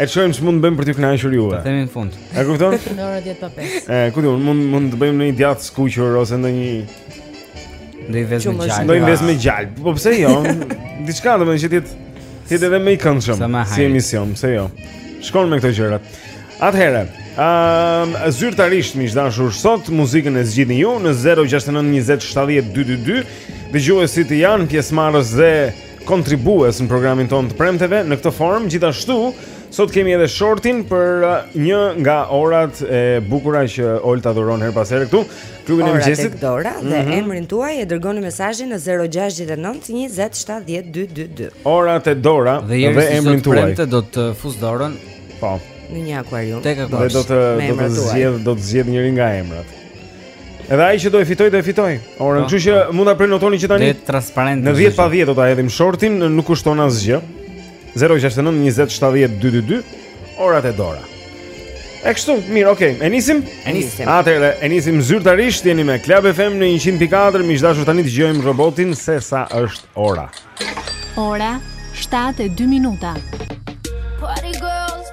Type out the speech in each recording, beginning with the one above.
E çojmë ç'mund të bëjmë për t'ju kënaqur juve. Ta themi në fund. E kupton? Në orën 10 pa 5. E, ku di unë, mund mund të bëjmë ndonjë djathë të skuqur ose ndonjë Ndonjë vezë me gjalp. Ndonjë vezë me gjalp. Po pse jo? Diçka do të jetë edhe më i këndshëm si emision, pse jo? Shkon me këto gjëra. Atëherë, ëm um, zyrtarisht miq të dashur sot muzikën e zgjidhni ju në 069 20 70 222. Dëgjuesit janë pjesëmarrës dhe kontribues në programin tonë të premteve në këtë formë. Gjithashtu, sot kemi edhe shortin për uh, një nga orat e bukura që Olta dhuron herë pas here këtu. Te Klubi i mëngjesit. Ora dhe mm -hmm. emrin tuaj e dërgoni mesazhin në 069 20 70 222. Ora te Dora dhe, dhe emrin tuaj. Dhe premte do të fus dorën. Po. Në një akuarium. Tek akuarium. Dhe do të do të zgjedh do të zgjedh njërin nga emrat. Edhe ai që do e fitojë, do e fitojë. Orën, po, kështu që po. mund ta prenotoni që tani. Është transparent. Në 10 pa 10 do ta hedhim shortin, nuk kushton asgjë. 069 20 70 222 ora te Dora. E kështu, mirë, okay. E nisim? E nisim. Atëherë, e nisim zyrtarisht jeni me Club FM në 100.4, miq të dashur tani të dëgjojmë robotin se sa është ora. Ora 7:02 minuta. Party girls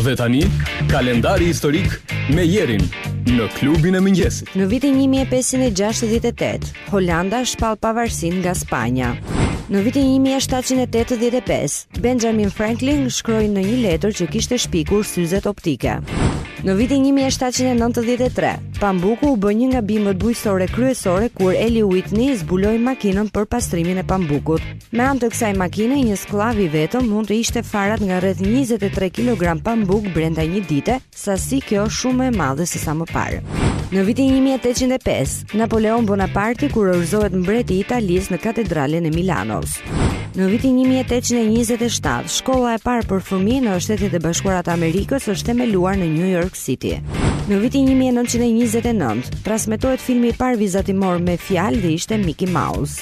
Dhe tani, kalendari historik me Jerin në klubin e mëngjesit. Në vitin 1568, Holanda shpall pavarësinë nga Spanja. Në vitin 1785, Benjamin Franklin shkroi në një letër që kishte shpikur syzet optike. Në vitin 1793, pambuku u bë një nga bimët bujqësore kryesore kur Eli Whitney zbuloi makinën për pastrimin e pambukut. Me anë të kësaj makine, një skllav i vetëm mund të hiqte farat nga rreth 23 kilogram pambuk brenda një dite, sasi kjo shumë më e madhe se sa më parë. Në vitin 1805, Napoleon Bonaparti kurorëzohet mbret i Italisë në katedralen e Milanos. Në vitin 1827, shkolla e parë për fëmijë në Shtetet e Bashkuara të Amerikës është themeluar në New York City. Në vitin 1929, transmetohet filmi i parë vizatimor me fjalë dhe ishte Mickey Mouse.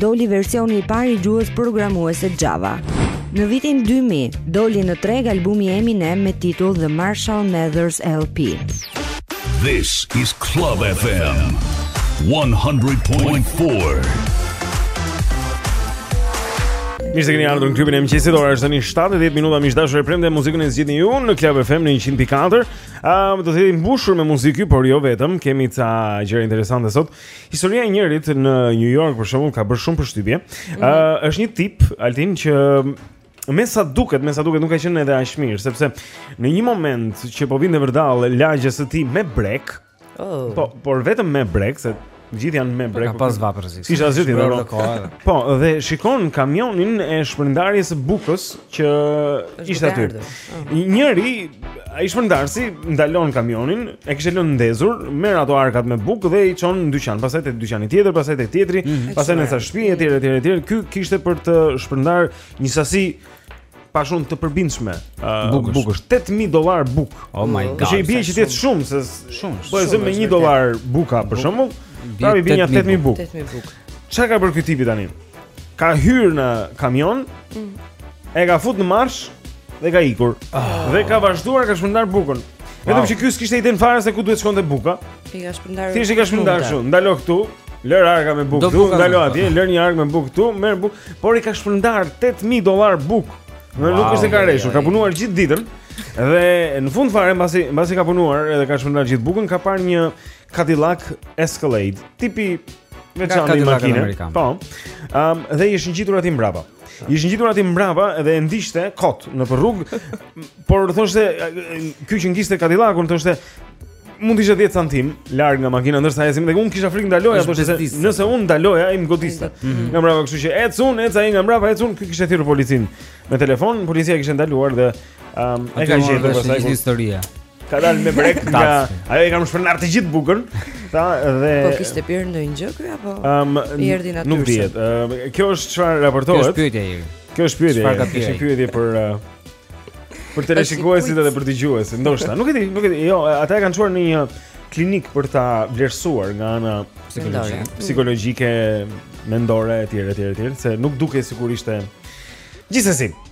Doli versioni i parë i gjuhës programuese Java. Në vitin 2000, doli në treg albumi i Eminem me titull The Marshall Mathers LP. This is Club FM 100.4. Mirë se keni ardhur në klubin e mëngjesit. Ora është tani 7:10 minuta. Miq të dashur, e premte muzikën e zgjidhni ju në Club FM në 100.4. Ëm um, do të jemi mbushur me muzikë, por jo vetëm. Kemi ca gjëra interesante sot. Historia e njërit në New York për shembull ka bërë shumë përshtypje. Ëh, mm -hmm. uh, është një tip Altin që me sa duket, me sa duket nuk ka qenë edhe aq mirë, sepse në një moment që po vinte vërdall lagjes së tij me brekë. Oh. Po, por vetëm me brekë, se të gjithë janë me brekë. Ka pas vapër rrezik. S'kishte asgjë tjetër. Po, dhe shikon kamionin e shpërndarjes së bukës që ishte aty. Njëri, ai shpërndarësi, ndalon kamionin, e kishte lënë ndezur, merr ato arkat me bukë dhe i çon në dyqan, pastaj te dyqani tjetër, pastaj te tjetri, mm -hmm. pastaj në sa shtëpi etj etj etj. Ky kishte për të shpërndarë një sasi pa shumë të përbindshme uh, bukësh. bukësh 8000 dollarë bukë. Oh my god. Që i bie që ti shumë se shumë. Po e zëmë me 1 dollar buka për shembull. Pra i bie 8000 bukë. 8000 bukë. Çka ka bërë ky tipi tani? Ka hyrë në kamion, mm. e ka fut në marsh dhe ka ikur. Oh. Dhe ka vazhduar ka shpërndarë bukën. Vetëm që ky s'kishte idenë fare se ku duhet të shkonte buka. I ka shpërndar. Thjesht i ka shpërndar kështu, ndalo këtu. Lër arkë me bukë, ndalo atje, lër një arkë me bukë këtu, merr bukë, por i ka shpërndar 8000 dollarë bukë. Në wow, nuk është se ka rreshtur, ka punuar gjithë ditën. Dhe në fund fare mbasi mbasi ka punuar edhe ka shpërndar gjithë bukën, ka parë një Cadillac Escalade, tipi me çantë i makinës. Po. Ëm um, dhe i ishte ngjitur aty mbrapa. I ishte ngjitur aty mbrapa dhe e ndiqte kot në rrugë. por thoshte ky që ngiste Cadillacun thoshte mund të ishte 10 cm larg nga makina ndërsa ecnim dhe un kisha frikë të ndaloja thoshte se nëse un ndaloja ai më godiste. Mhm. Nga mbrapa kështu që ec un, ec ai nga mbrapa ec un, ky kishte thirrur policinë me telefon, policia kishte ndaluar dhe ëm um, e ka gjetur pastaj historia. Ka dalë me brekë nga ajo i kam shpërndar të gjithë bukën. Tha dhe Po kishte pirë ndonjë gjë ky apo? Ëm um, nuk dihet. Um, kjo është çfarë raportohet. Kjo është pyetja e Kjo është pyetje. Çfarë ka pirë? pyetje për për teleshikuesit edhe për dëgjuesit. Ndoshta, nuk e di, nuk e di. Jo, ata e kanë çuar në një klinikë për ta vlerësuar nga ana psikologjike, psikologjike, mendore etj etj etj, se nuk dukej sikur ishte... Gjithsesi,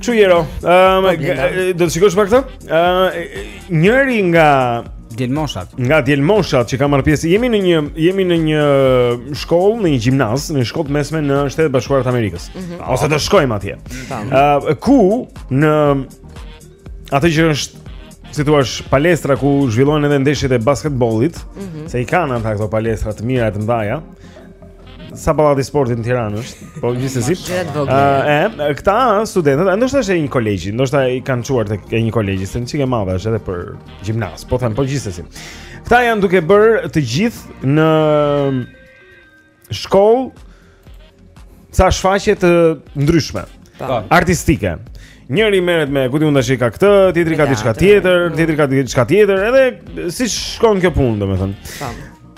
Kështu Jero. Ëm po, do të shikosh pak këtë? Ëm njëri nga djelmoshat. Nga djelmoshat që ka marrë pjesë, jemi në një jemi në një shkollë, në një gjimnaz, në një shkollë të mesme në Shtetet e Bashkuara të Amerikës. Mm -hmm. Ose do shkojmë atje. Ëm ku në atë që është si të thuash palestra ku zhvillohen edhe ndeshjet e basketbollit, mm -hmm. se i kanë ata këto palestra të mira e të mëdha. Sa pallati i sportit në Tiranë është? Po gjithsesi. Ëh, këta studentët, ndoshta është e një kolegji, ndoshta i kanë çuar tek një kolegj, se një çikë e madhe është edhe për gjimnaz. Po them, po gjithsesi. Këta janë duke bërë të gjithë në shkollë ca shfaqje të ndryshme. Po. Artistike. Njëri merret me kuti mund tash ka këtë, tjetri ka diçka tjetër, tjetri ka diçka tjetër, edhe si shkon kjo punë, domethënë. Po.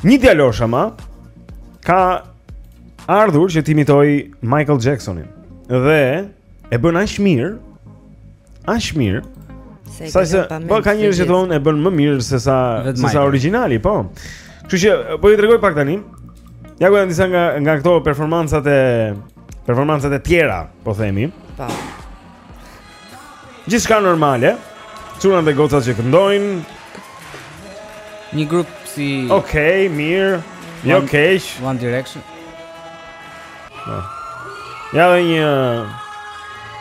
Një djalosh ama, ka ardhur që t'imitoj Michael Jacksonin dhe e bën aq mirë, aq mirë. Sa se po ka njerëz që thonë e bën më mirë se sa se sa origjinali, po. Kështu që po ju tregoj pak tani. Ja ku janë disa nga nga këto performancat e performancat e tjera, po themi. Po. Gjithçka normale. Çuna dhe goca që këndojnë. Një grup si Okej, okay, mirë. Jo keq. One Direction. Po. Ja dhe një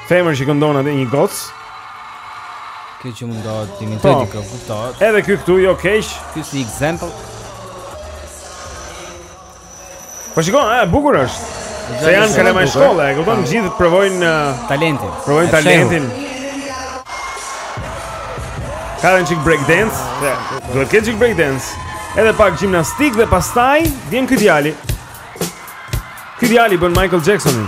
femër që këndon atë një gocë. Kjo që mundohet të imitoj po. dikë, kuptohet. Edhe ky këtu jo keq. Ky si example. Po shiko, e bukur është. Se janë kërcime shkolle, e kupton gjithë provojnë uh, talentin. Provojnë talentin. Ka një çik break dance, duhet të ketë çik break dance. Edhe pak gjimnastikë dhe pastaj vjen ky djali. Ky djali bën Michael Jacksonin.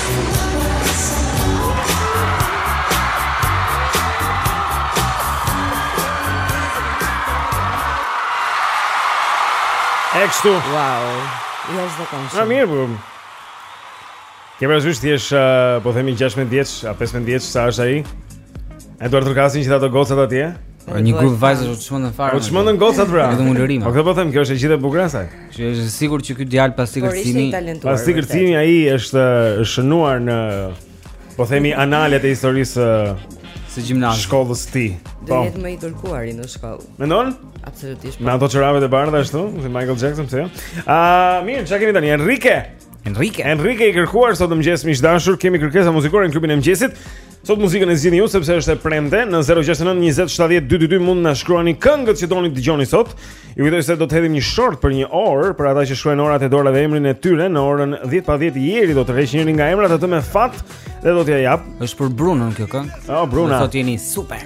E kështu. Wow. Ja është vetëm. Na mirë po. Ke pra zhysh ti është uh, po themi 16 vjeç, a 15 vjeç sa është ai? E duartrokasin ato gocat atje? Një grup vajzash u çmendën fare. U çmendën gocat pra. Vetëm ulërima. Po këtë po them, kjo është e gjithë e bukur asaj. Që është e sigurt që ky djalë pas këtij kërcimi, pas këtij kërcimi ai është shënuar në po themi analet e historisë së gjimnazit. Shkollës së tij. Do po. jetë më i kërkuari në shkollë. Mendon? Absolutisht. Po. Me ato çorapet e bardha ashtu, si Michael Jackson pse jo? A, mirë, ça kemi tani? Enrique. Enrique. Enrique i kërkuar sot në mëngjes miq të dashur, kemi kërkesa muzikore në klubin e mëngjesit. Sot muzikën e zgjidhni ju sepse është e premte në 069 20 70 222 mund të na shkruani këngët që doni të dëgjoni sot. Ju kujtoj se do të hedhim një short për një orë për ata që shkruajnë orat e dorës dhe emrin e tyre në orën 10 pa 10 Eri do të tërheqë njërin nga emrat atë me fat dhe do t'ia jap. Është për Brunën kjo këngë. Oh, Bruna. Do të jeni super.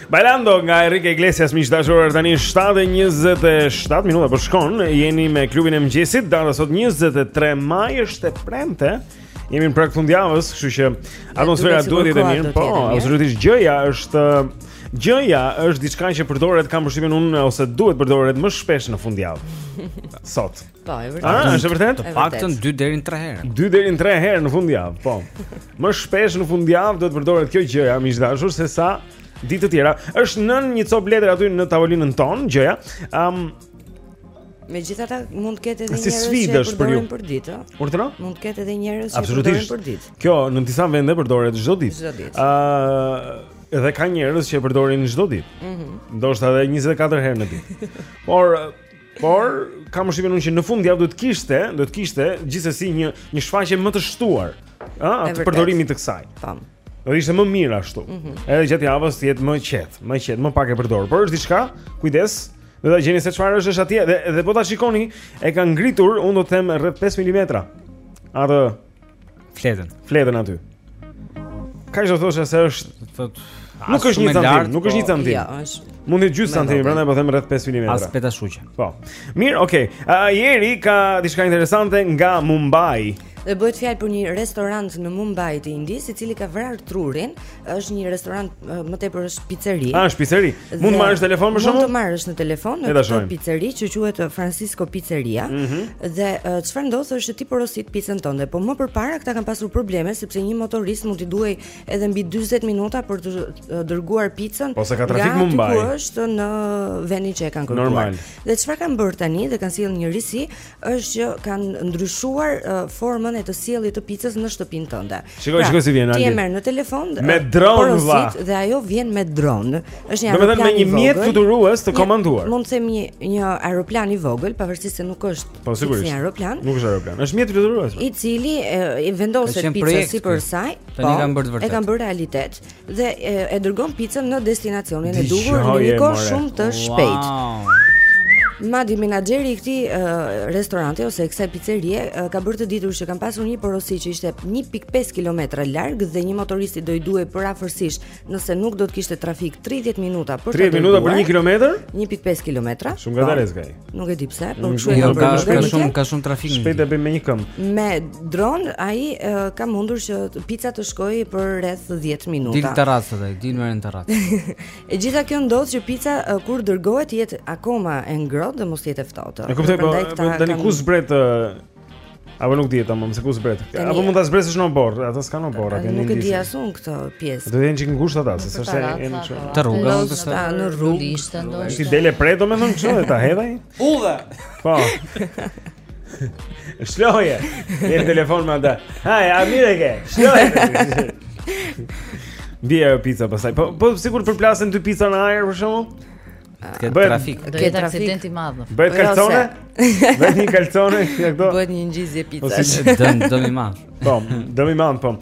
Bailando nga Enrique Iglesias miq të dashur tani 7 e 27 minuta po shkon jeni me klubin e mëngjesit data sot 23 maj është e premte jemi në prag fundjavës kështu që atmosfera duhet të jetë e mirë po absolutisht gjëja është gjëja është diçka që përdoret kam përshtypjen unë ose duhet përdoret më shpesh në fundjavë sot Po, e vërtetë. Ah, është e vërtetë? Të paktën 2 deri në 3 herë. 2 deri në 3 herë në fundjavë, po. Më shpesh në fundjavë duhet përdoret kjo gjëja, miq të dashur se sa ditë të tjera. Është nën një copë letër aty në tavolinën tonë, gjëja. Ëm um, Megjithatë mund të ketë edhe njerëz si që e përdorin për, për ditë. Urdhëro? Mund të ketë edhe njerëz që e përdorin për ditë. Kjo në disa vende përdoret çdo ditë. Çdo ditë. Ëh, edhe ka njerëz që e përdorin çdo ditë. Mhm. Mm Ndoshta edhe 24 herë në ditë. Por Por kam përshtypjen unë që në fund javë do të kishte, do të kishte gjithsesi një një shfaqe më të shtuar, ë, të përdorimit të kësaj. Tam. Do ishte më mirë ashtu. Mm -hmm. Edhe gjatë javës të jetë më qet, më qet, më pak e përdor. Por është diçka, kujdes, do ta gjeni se çfarë është atje dhe dhe po ta shikoni, e ka ngritur, unë do të them rreth 5 mm. Atë Fletën. Fletën aty. Do thoshe se është thot, Nuk është një santim, po, nuk është një santim. Ja, është. Mund të jetë gjys santim, prandaj po them rreth 5 mm. As peta shuqe. Po. Mirë, okay. Uh, Jeri ka diçka interesante nga Mumbai. Dhe bëhet fjalë për një restorant në Mumbai të Indisë, i cili ka vrarë trurin është një restorant më tepër është pizzeri. Ah, është pizzeri. Mund të marrësh telefon më shumë? Mund të marrësh në telefon në këtë pizzeri që quhet Francisco Pizzeria. Mm -hmm. Dhe çfarë uh, ndodh është ti porosit pizzën tënde, po më përpara këta kanë pasur probleme sepse një motorist mund t'i duhej edhe mbi 40 minuta për të uh, dërguar pizzën. Po se ka trafik në Mumbai. Ku është në vendin që e kanë kërkuar. Normal. Dhe çfarë kanë bërë tani dhe kanë sjellë një risi, është që kanë ndryshuar uh, formën e të sjellit të picës në shtëpinë tënde. Shikoj, pra, shikoj si vjen Aldi. Ti e merr në telefon me dron vëlla. Dhe ajo vjen me dron. Është një aeroplan. me një mjet fluturues të komanduar. Mund të them një një aeroplan i vogël, pavarësisht se nuk është po, sigurisht, një aeroplan. Nuk është aeroplan. Është mjet fluturues. I cili e, i vendoset pica sipër saj. Po. E kanë bërë realitet. dhe e dërgon picën në destinacionin e duhur në një kohë shumë të shpejtë. Wow. Madje menaxheri i këtij uh, restoranti ose kësaj pizzerie uh, ka bërë të ditur se kanë pasur një porosi që ishte 1.5 kilometra larg dhe një motoristi do i duhej përafërsisht, nëse nuk do të kishte trafik 30 minuta për 30 minuta për 1 kilometër? 1.5 kilometra. Shumë gatares po. gaj. Nuk e di pse, po kshu e ka shumë ka shumë ka shumë trafik. Shpejt e bëjmë me një këmbë. Me dron ai uh, ka mundur që pica të shkojë për rreth 10 minuta. Dil terrasë dhe dil në terrasë. e gjitha kjo ndodh që pica uh, kur dërgohet të jetë akoma e ngrohtë dhe mos të jetë e ftohtë. E kuptoj, po, po tani ku zbret uh, Apo nuk dihet tamam se ku zbret. Apo mund ta zbresësh në oborr, ata s'kanë oborr atë. Nuk e di as unë këtë pjesë. Do të jenë çik ngushtë ata, se s'është e në çu. Të rruga mund të shkojë. Ata në rrugë ishte ndoshta. Si del e pret domethënë çu ta hedh ai? Udhë. Po. Shloje. Në telefon me ata. Haj, a mirë ke? Shloje. Bie ajo pizza pastaj. Po po sikur përplasen dy pizza në ajër për shkakun? Të ketë bëhet, trafik. Do jetë aksident i madh në fund. Bëhet kalcone? Bëhet një kalcone si këto. Bëhet një ngjizje pizza. Ose dëm dëm i madh. Po, dëm i madh po.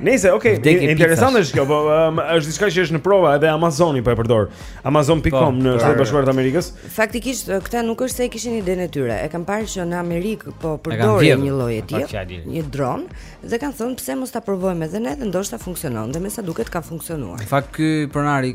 Nice, okay, interesant është kjo, po um, është diçka që është në prova edhe Amazoni po e përdor. Amazon.com po, në Shtetet e Bashkuara të Amerikës. Faktikisht, këta nuk është se e kishin idenë e tyre. E kanë parë që në Amerikë po përdoret një lloj e tillë, një dron dhe kanë thënë pse mos ta provojmë edhe ne dhe ndoshta funksionon dhe me sa duket ka funksionuar. Në fakt ky pronari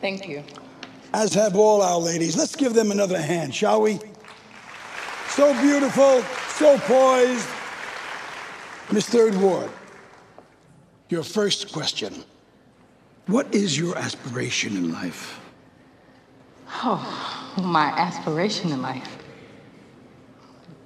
Thank you. As have all our ladies. Let's give them another hand, shall we? So beautiful, so poised. Miss Third Ward, your first question What is your aspiration in life? Oh, my aspiration in life.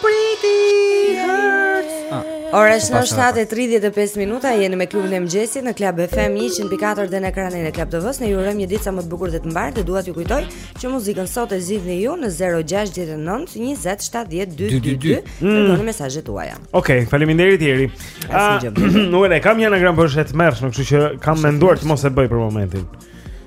Pretty Hurts. Ah, Ora është 7:35 minuta, jeni me klubin e mëngjesit në Club FM 104 dhe në ekranin e Club TV-s. Ne ju urojmë një ditë sa më të bukur dhe të mbarë dhe dua t'ju kujtoj që muzikën sot e zgjidhni ju në 069 20 70 222. Dërgoni mm. mesazhet tuaja. Okej, okay, faleminderit Jeri. Ah, nuk e kam një anagram për shtet mërsh, kështu që kam menduar të mos e bëj për momentin.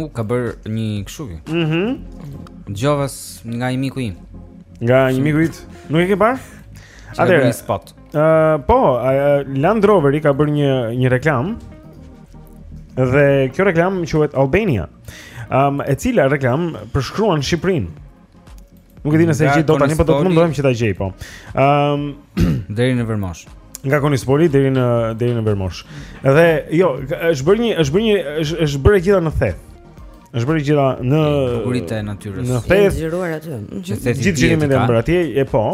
U ka bërë një kështu. Mhm. Mm Dëgjova nga një miku im. Nga një miku i. Nuk e ke parë? Atë një spot. Ë, uh, po, uh, Land Roveri ka bërë një një reklamë. Dhe kjo reklamë quhet Albania. Ëm, um, e cila reklamë përshkruan Shqipërinë. Nuk e di nëse e gjej dot tani, po do të mundohem që ta gjej po. Ëm um, deri në Vermosh. Nga Konispoli deri në deri në Vermosh. Dhe jo, është bërë një është bërë një është është bërë gjitha në Theth. Është bërë gjithë në bukuritë e natyrës. Në Theth. Gjithë xhirimet janë bërë atje e po.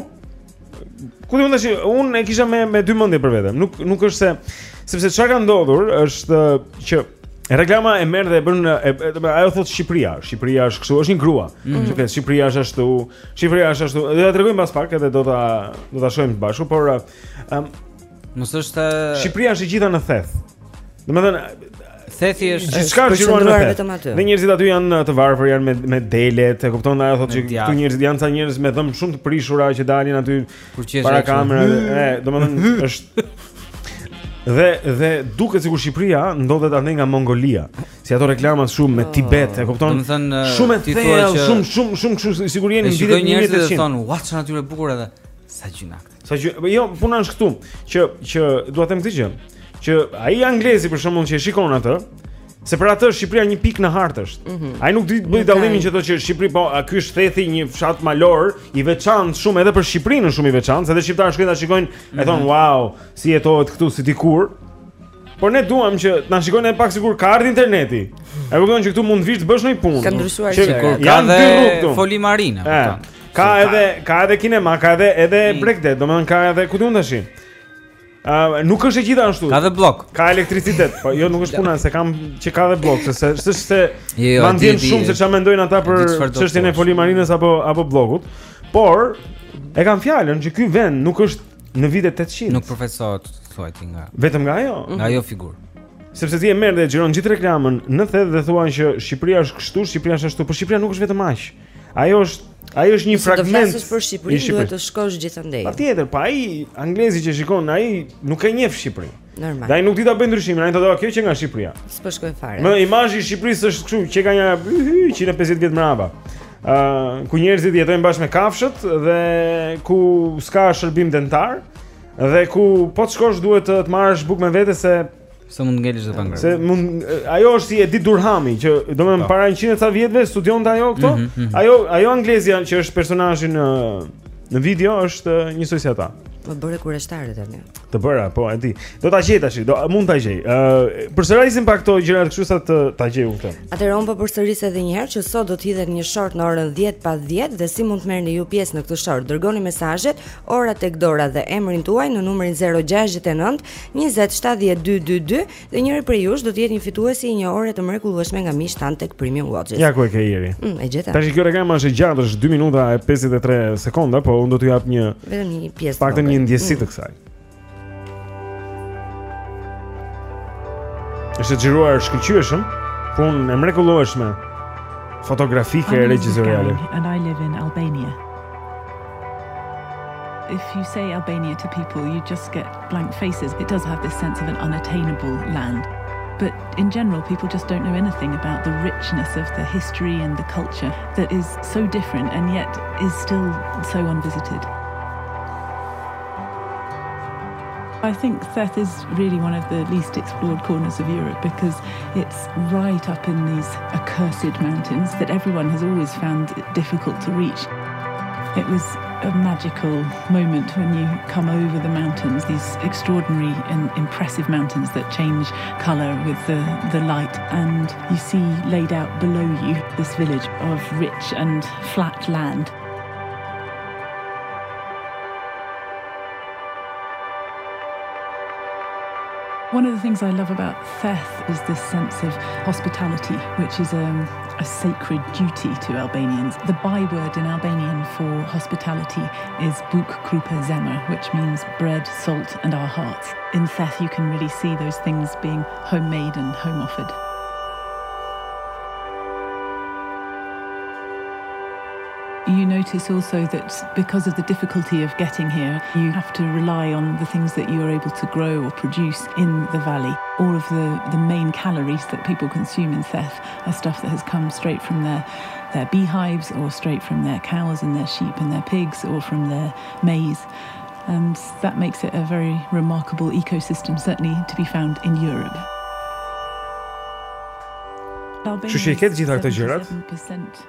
Ku do të thashë, unë e kisha me me dy mendje për veten. Nuk nuk është se sepse ça ka ndodhur është që reklama e merr dhe e bën ajo thotë Shqipëria, Shqipëria është kështu, është një grua. Mm -hmm. Sepse Shqipëria është ashtu, Shqipëria është ashtu. Do ta tregojmë pas pak edhe do ta do ta shohim bashkë, por um, Mos është Shqipëria është e gjitha në Theth. Domethënë Thethi është gjithçka është xhiruar në vetëm aty. Dhe njerëzit aty janë të varfër, janë me me dele, e kupton ajo thotë që këtu njerëzit janë ca njerëz me dhëmbë shumë të prishura që dalin aty para kamerave. E, domethënë është Dhe dhe duket sikur Shqipëria ndodhet andej nga Mongolia. Si ato reklama shumë me Tibet, e kupton? Domethënë shumë e thellë, shumë shumë shumë kështu sikur jeni në vitin 1800. Shikoj njerëzit që thonë, "Ua, çfarë natyrë e bukur edhe." Sa gjynah. Sa gjynah, jo puna është këtu, që që dua të them këtë gjë, që ai anglezi për shembull që e shikon atë, se për atë Shqipëria një pikë në hartë është. Mm -hmm. Ai nuk di të bëj dallimin që thotë që Shqipëri po a ky është Thethi një fshat malor i veçantë shumë edhe për Shqipërinë shumë i veçantë, se edhe shqiptarët shkojnë ta shikojnë, mm -hmm. e thonë mhm. wow, si jetohet këtu si dikur. Por ne duam që të na shikojnë edhe pak sikur ka ardhur interneti. E kupton që këtu mund të vish të bësh një punë. Ka ndryshuar gjë. Që kur ka dy rrugë këtu. Foli marina, kupton. Ka edhe ka edhe kinema, ka edhe edhe mm. bregdet, domethënë ka edhe ku di unë tash. Uh, nuk është e gjitha ashtu. Ka dhe blok. Ka elektricitet, po jo nuk është puna se kam që ka dhe blok, se se është se jo, jo, mandin shumë se çfarë mendojnë ata për çështjen e foli marinës apo apo Bllokut. Por e kam fjalën që ky vend nuk është Në vitet 800. Nuk përfaqësohet thuaj ti nga. Vetëm nga ajo? Mhm. Nga ajo figurë. Sepse ti e merr dhe xhiron gjithë reklamën në Theth dhe thuan që Shqipëria është kështu, Shqipëria është ashtu, por Shqipëria nuk është vetëm aq. Ajo është Ai është një fragment. Nëse të flasësh për Shqipërinë, duhet të shkosh gjithandej. Patjetër, pa po ai anglezi që shikon, ai nuk e njeh Shqipërinë. Normal. Dhe ai nuk di ta bëj ndryshimin, ai thotë, "Kjo qenka Shqipëria." S'po shkoj fare. Por imazhi i Shqipërisë është kështu, që ka nja 150 vjet mbrapa. Ë, uh, ku njerëzit jetojnë bashkë me kafshët dhe ku s'ka shërbim dentar dhe ku po të shkosh duhet të, të marrësh bukë me vete se se mund ngelish dhe pa ngrënë. Se mund ajo është si Edith Durhami që domethënë po. para 100 ca vjetëve studionte ajo këto. Mm -hmm. Ajo ajo anglezja që është personazhi në në video është njësoj si ata. Po më bëre kureshtare tani. Të bëra? Po, e di. Do ta gjej tashi, do mund ta gjej. Ë, uh, përsërisim pak këto gjëra kështu sa të ta gjej unë këtë. Atëherë unë po përsëris edhe një herë që sot do të hidhet një short në orën 10 pas 10 dhe si mund të merrni ju pjesë në këtë short. Dërgoni mesazhet ora tek dora dhe emrin tuaj në numrin 069 20 70 222 Dhe njëri prej jush do të jetë një fituesi i një ore të mrekullueshme nga miqtë tanë tek Premium Watches. Ja ku e ke Iri. Mm, e gjeta. Tashi kjo reklama është e gjatë, është 2 minuta e 53 sekonda, po unë do t'ju jap një vetëm një pjesë. Paktën një ndjesi të mm. kësaj. Është xhiruar shkëlqyeshëm, punë e mrekullueshme fotografike e regjizoriale. And I live in Albania. If you say Albania to people, you just get blank faces. It does have this sense of an unattainable land. But in general, people just don't know anything about the richness of the history and the culture that is so different and yet is still so unvisited. I think Seth is really one of the least explored corners of Europe because it's right up in these accursed mountains that everyone has always found difficult to reach. It was a magical moment when you come over the mountains, these extraordinary and impressive mountains that change colour with the, the light, and you see laid out below you this village of rich and flat land. One of the things I love about Theth is this sense of hospitality, which is um, a sacred duty to Albanians. The byword in Albanian for hospitality is buk krupa zemer, which means bread, salt, and our hearts. In Theth, you can really see those things being homemade and home offered. You notice also that because of the difficulty of getting here, you have to rely on the things that you are able to grow or produce in the valley. All of the, the main calories that people consume in Seth are stuff that has come straight from their, their beehives or straight from their cows and their sheep and their pigs or from their maize. And that makes it a very remarkable ecosystem, certainly to be found in Europe. Që që i ketë gjitha këtë gjërat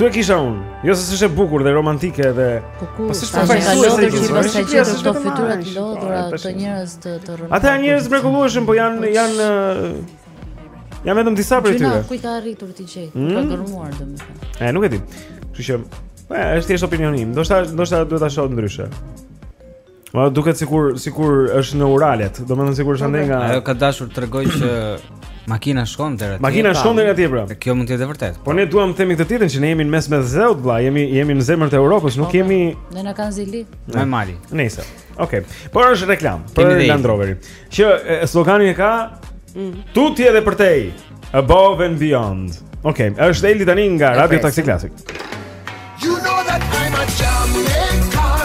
Këtu e kisha unë, jo se s'është e bukur dhe romantike dhe po ku po s'është faji, ka lodhur që pasi ka gjetë këto fytyra të lodhura të njerëzve të rënë. Ata janë njerëz të mrekullueshëm, po janë po janë janë vetëm disa prej tyre. Ku i ka arritur t'i gjejë? Hmm? Ka gërmuar domethënë. E nuk e di. Kështu që, po është thjesht opinioni im. Ndoshta ndoshta duhet ta shoh ndryshe. Më duket sikur sikur është në Uralet, domethënë sikur është nga Ajo ka dashur të tregojë që makina shkon deri atje. Makina shkon deri atje pra. Kjo mund të jetë e vërtetë. Po ne duam të themi këtë tjetrën që ne jemi në mes të Mesdheut vlla, jemi jemi në zemër të Europës, nuk po, jemi Ne na kanë zili. në Mali. Nëse. Okej. Okay. Por është reklamë për Land Roverin. Që sloganin e ka mm. Tutje dhe përtej Above and beyond Okej, okay, është Eldi tani nga Radio Taxi Classic You know that I'm a Jamaican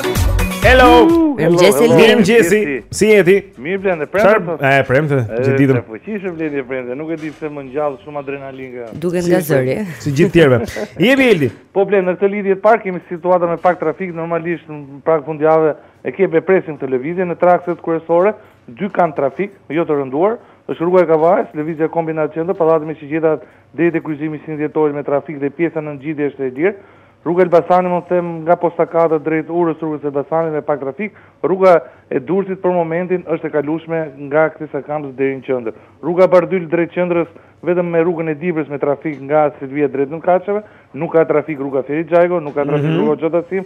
Alo Mirëmëngjesi Eldi Mirëmëngjesi Si jeni? Mirë Blendi e premte po. E premte Gjithë ditën E fuqishme Blendi e premte Nuk e di pse më ngjall shumë adrenalinë nga Duket nga zëri Si gjithë tjerëve Jepi Eldi Po Blendi, në këtë lidhje të parë Kemi situata me pak trafik Normalisht në prag fundjave E ke, pra presim këtë lëvizje në traktet kryesore, dy kanë trafik, jo të rënduar, është rruga e Kavajës, lëvizja Kombinat-Qendër, Pallati me shigjeta deri te kryqëzimi 21 Dhjetorit me trafik dhe pjesa në ngjitje është e lirë, rruga e Elbasanit mund të them nga Posta katër drejt urës rrugës Elbasanit me pak trafik, rruga e Durrësit për momentin është e kalueshme nga Kthesa Kamzë deri në qendër, rruga Bardhyl drejt qendrës vetëm me rrugën e Dibrës me trafik nga Selvija drejt Dinkaçeve, nuk ka trafik rruga Ferit Xhajko, nuk ka trafik rruga Hoxha Tahsim,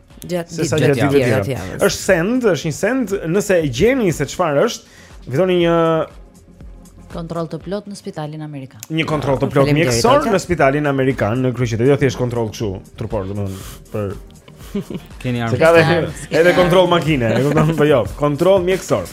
gjatë ditës së javës. Është send, është një send, nëse e gjeni se çfarë është, fitoni një kontroll të plot në spitalin amerikan. Një kontroll të plot mjekësor në spitalin amerikan në kryeqytet, jo thjesht kontroll kështu trupor, domethënë po keni armë. Edhe kontroll makine, e kupton po jo, kontroll mjekësor.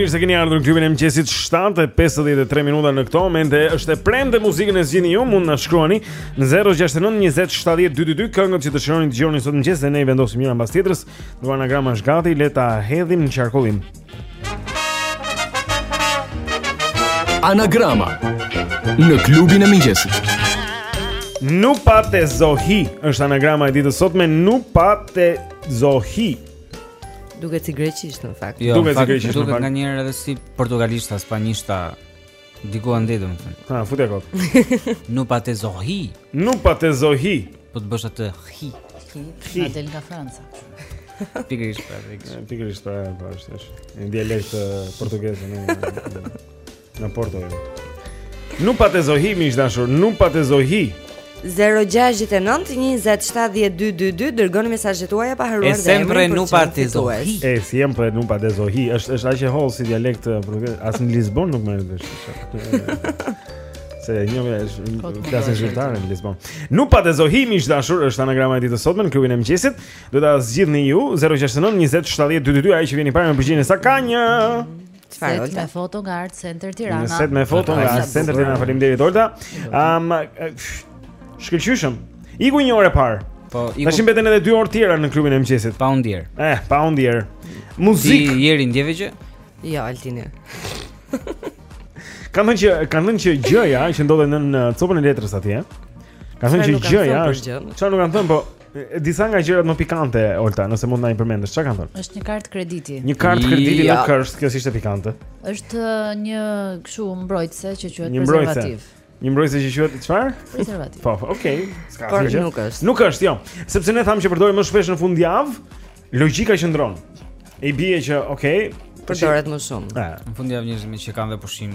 mirë se keni ardhur në klubin e mëngjesit 7:53 minuta në këto momente është e premte muzikën e zgjidhni ju mund na shkruani në 069 20 70 222 këngët që dëshironi të dëgjoni sot në mëngjes dhe ne i vendosim njëra mbas tjetrës do anagrama është gati le ta hedhim në qarkullim Anagrama në klubin e mëngjesit. Nuk pa te zohi, është anagrama e ditës sotme nuk pa te zohi. Duket si greqisht në fakt. Jo, Duket si greqisht në fakt. Duket nganjëherë edhe si portugalisht, spanjisht, Diku andej domethënë. Ha, futja kot. Nuk pa te zohi. Nuk pa te zohi. Po të bësh atë hi. Hi. Na del nga Franca. Pikërisht pra, pikërisht. Pikërisht pra, po është. Në dialekt portugez, në në Porto. Nuk pa te zohi, miq të dashur, nuk pa te zohi. Zero gjashtë e nëntë njëzet shtatëdhjetë dy dy dy dërgoni mesazhet tuaja pa harruar dhe emrin për nuk pa te zohi. E sempre nuk pa te zohi. Është është aq e hollë si dialekt eh, as në Lisbon nuk marr vesh. Se e njëve është po, flasin zyrtare në Lisbon Nuk pa te zohi miq të dashur është anagrama e ditës sotme në klubin e mëngjesit Do ta zgjidhni ju 069 20 70 222 Ai që vjen i pari me përgjigjen e saktë ka një Çfarë Olta? Set me foto nga Art Center Tirana. Një set me foto nga Art Center Tirana. Faleminderit Olta. Ëm um, shkëlqyshëm. Iku një orë parë. Po, iku. Tashmë mbeten edhe 2 orë të tjera në klubin e mëngjesit. Pa u ndier. Eh, pa u ndier. Muzikë. Ti jeri ndjeve që? Jo, Altini. Kam thënë që kanë thënë që gjëja që ndodhet në copën e letrës atje. Kanë thënë që gjëja është. Çfarë nuk kanë thënë, po Disa nga gjërat më pikante Olta, nëse mund na i përmendësh, çfarë kanë thënë? Është një kartë krediti. Një kartë krediti nuk është, kjo ishte pikante. Është uh, një kështu mbrojtëse që quhet një prezervativ. Një mbrojtëse që quhet çfarë? Prezervativ. Po, okay. S'ka gjë. Por nuk është. Nuk është, jo. Sepse ne thamë që përdoret më shpesh në fundjavë, logjika qëndron. I bie që, okay, përdoret më shumë. Në fundjavë njerëzit që kanë dhe pushim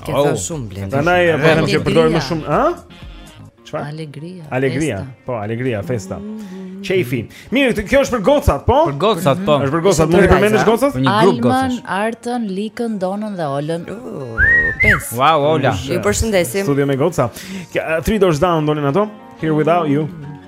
Ke oh. thënë shumë Blendi. Prandaj e bëmë që përdoret më shumë, ha? Çfarë? Alegria. Alegria. Festa. Po, alegria, festa. Qejfi. Mirë, kjo është për gocat, po? Për gocat, po. Është për gocat, mund të përmendësh gocat? Një grup gocash. Almën, Artën, Likën, Donën dhe Olën. Pesë. Wow, Ola. Ju përshëndesim. Studio me goca. Three Doors Down donin ato. Here without you.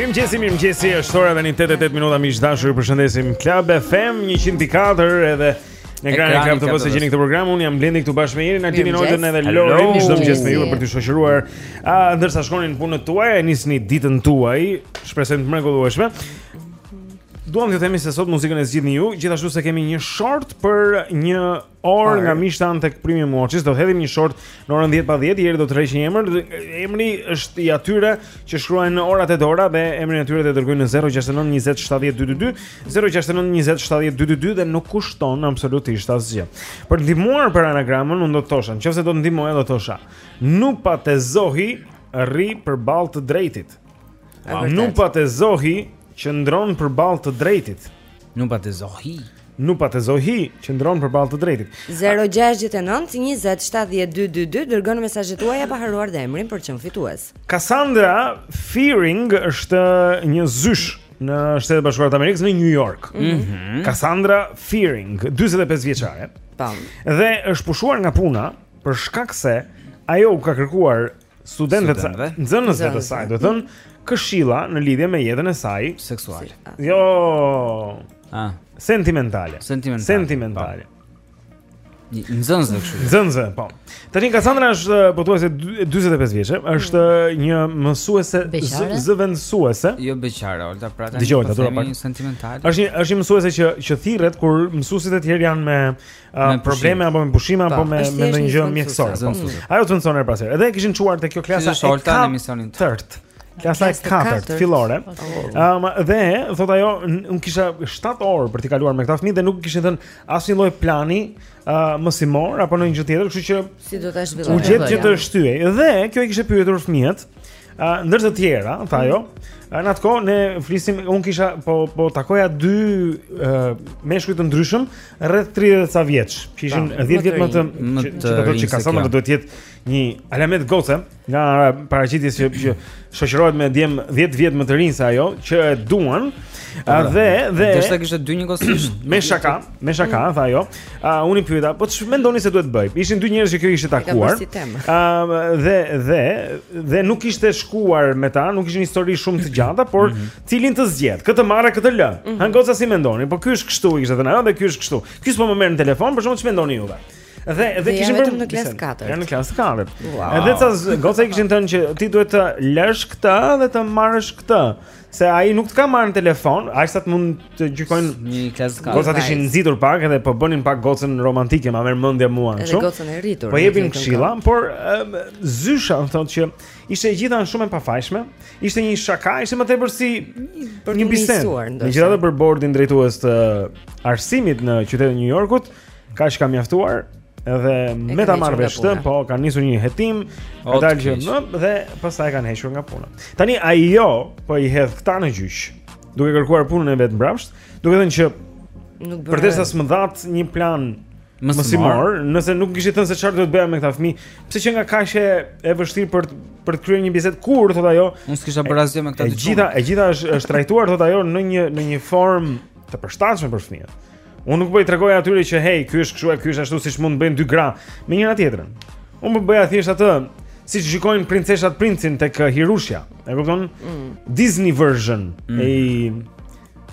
Mirëmëngjesi, mirëmëngjesi, është ora dhe një 88 minuta miq të dashur, ju përshëndesim Club FM 104 edhe në ekranin e Club TV-së e gjeni këtë program, unë jam Blendi këtu bashkë me Jerin, Tinin, Oltën edhe Lorin, në çdo mëngjes me juve për të shoqëruar, a, ndërsa shkoni në punët tuaja, e nisni ditën tuaj, shpresojmë të mrekullueshme, duham të themi se sot muzikën e zgjidhni ju, gjithashtu se kemi një short për një Orë nga Mishtan tek Primi Moçis do të hedhim një short në orën 10 pa 10, Jeri do të tërheqë një emër. Emri është i atyre që shkruajnë me dorën e tyre dhe emrin e tyre e dërgojnë në 069 20 70 222, 069 20 70 222 dhe nuk kushton absolutisht asgjë. Për të ndihmuar për anagramën, unë do të thosha, nëse do të ndihmoja do të thosha, nuk patezohi rri përballë të drejtit. Nuk patezohi qëndron përballë të drejtit. Nuk patezohi. Nuk patezohi qëndron përballë të drejtit. 069 20 70 222 dërgoni mesazhet tuaja pa harruar dhe emrin për të qenë fitues. Cassandra Fearing është një zyshë në Shtetet e Bashkuara të Amerikës në New York. Mm -hmm. Cassandra Fearing, 45 vjeçare. Pa. Dhe është pushuar nga puna për shkak se ajo u ka kërkuar studentëve të saj, nxënësve të saj, domethënë këshilla në lidhje me jetën e saj seksuale. Ah. Jo. A, ah. sentimentale. Sentimentale. Sentimentale. Nxënësve kështu. Nxënësve, po. Tani Kassandra është eh, pothuajse 45 vjeçe, është eh, një mësuese zëvendësuese. Jo beqare, Olta, pra tani. Dëgjo, ato pra. Sentimentale. Është një është një mësuese që që thirret kur mësuesit e tjerë janë me Uh, probleme apo me pushime apo me me ndonjë gjë mjekësore. Po. Ajo zëvendëson herë pas here. Edhe e kishin çuar te kjo klasa e shkolta në misionin tërt. Klasa e katërt fillore. Ëm dhe thotë ajo unë kisha 7 orë për t'i kaluar me këta fëmijë dhe nuk kishin lënë asnjë lloj plani uh, mësimor apo ndonjë gjë tjetër, kështu që si do ta zhvillojë. U gjet që të shtyej. Dhe kjo i kishte pyetur fëmijët. Uh, ndër të tjera, tha ajo, mm. në atë kohë ne flisim, unë kisha po po takoja dy uh, meshkuj të ndryshëm rreth 30 ca vjeç, që ishin 10 vjet më të më të që do të Kassandra duhet të jetë një alamet goce nga paraqitja se që, që shoqërohet me djem 10 vjet më të rinj se ajo që e duan. A dhe dhe derisa kishte dy njëkohësisht. Me shaka, me shaka, mm. tha ajo. A uh, unë i pyeta, po ç'mendoni se duhet të bëj? Ishin dy njerëz që kjo kishte takuar. Ë dhe dhe dhe nuk kishte shkuar me ta, nuk ishin histori shumë të gjata, por mm -hmm. cilin të zgjedh? Kë të marr kë të lë. Mm -hmm. Hë goca si mendoni? Po ky është kështu, kishte thënë, edhe ky është kështu. Ky s'po më merr në telefon, po çfarë ç'mendoni juve? Dhe dhe ishin vetëm në klasë 4. Në klasë 4. Edhe ca goca i kishin thënë që ti duhet të lësh këtë dhe të marrësh këtë. Se ai nuk të ka marrë në telefon, aq sa të mund të gjykojnë një klasë e katërt. Gocat ishin nxitur pak edhe po bënin pak gocën romantike, ma merr mendja mua kështu. Edhe gocën e rritur. Po jepin këshilla, por zysha më thotë që ishte e gjitha shumë e pafajshme. Ishte një shaka, ishte më tepër si si një bisedë. Megjithatë për bordin drejtues të arsimit në qytetin e New Yorkut, Kaq ka mjaftuar dhe me ta marrë vesh këta, po kanë nisur një hetim, ka dalë që më dhe pastaj e kanë hequr nga puna. Tani ajo po i hedh këta në gjyq, duke kërkuar punën e vet mbrapsht, duke thënë që nuk bëra. Përderisa s'më dhatë një plan mësimor, nëse nuk kishit thënë se çfarë do të bëja me këta fëmijë, pse qenka kaq e e vështirë për për të kryer një bisedë kur thotë ajo, unë s'kisha bërë asgjë me këta të dy. E gjitha, e gjitha është është trajtuar thotë ajo në një në një formë të përshtatshme për fëmijët. Unë nuk po i tregoj atyre që hey, ky është kështu e ky është ashtu siç mund të bëjnë dy gra me njëra tjetrën. Unë po bëja thjesht atë siç shikojnë princeshat princin tek eh, Hirushja. E kupton? Mm. Disney version mm. e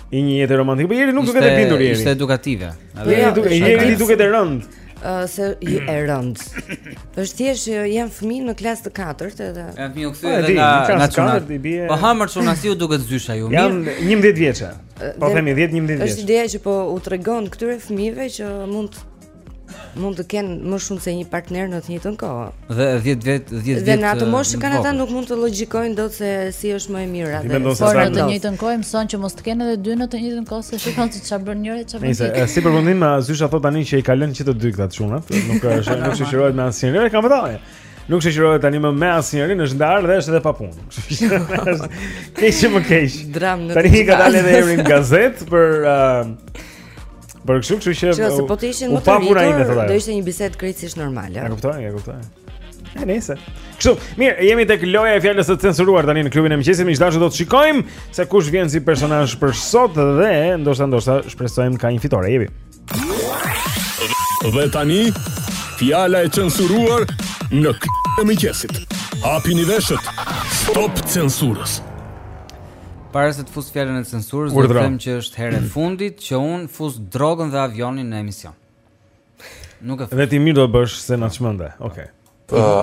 i një jetë romantike. Po jeri nuk duket e bindur jeri. Ishte edukative. Po jeri duket e jeri duket e rëndë. Eh, s'është e rëndë. Është thjesht që janë fëmijë në klasë të katërt edhe. Janë fëmijë u kthyer po, edhe nga nga çunat. Po hamër çuna si ju duket zysha juve. Mirë. Janë 11 vjeçë. Po themi 10 11 vjeç. Është ideja që po u tregon këtyre fëmijëve që mund mund të kenë më shumë se një partner në të njëjtën kohë. Dhe 10 vjet, 10 vjet. Dhe në atë moshë që kanë ata nuk mund të logjikojnë dot se si është më e mira, a. Po në të njëjtën kohë mëson që mos të kenë edhe dy në të njëjtën kohë se shikon se çfarë bën njëri çfarë bën tjetri. Nejse si përfundim, Zysha thotë tani që i ka lënë që të dy këta çunat, nuk është nuk shoqërohet me asnjërin, kam vënë. Nuk shoqërohet tani më me asnjërin, është ndarë dhe është edhe pa punë. Keq më keq. Dramë. Tani ka dalë edhe emri në gazetë për uh, për kështu, kështu që Se po të ishin më të rritur, do ishte një bisedë krejtësisht normale. E kuptoj, e kuptoj. E nejse. Kështu, mirë, jemi tek loja e fjalës së censuruar tani në klubin e mëngjesit, miq të dashur do të shikojmë se kush vjen si personazh për sot dhe ndoshta ndoshta shpresojmë ka një fitore, jepi. Dhe tani, fjala e censuruar në klubin e mëngjesit. Hapini veshët, stop censurës. Para se të fus fjalën e censurës, do të them që është herë e fundit që unë fus drogën dhe avionin në emision. Nuk e fut. Dhe ti mirë do bësh se na çmende. Okej. Okay.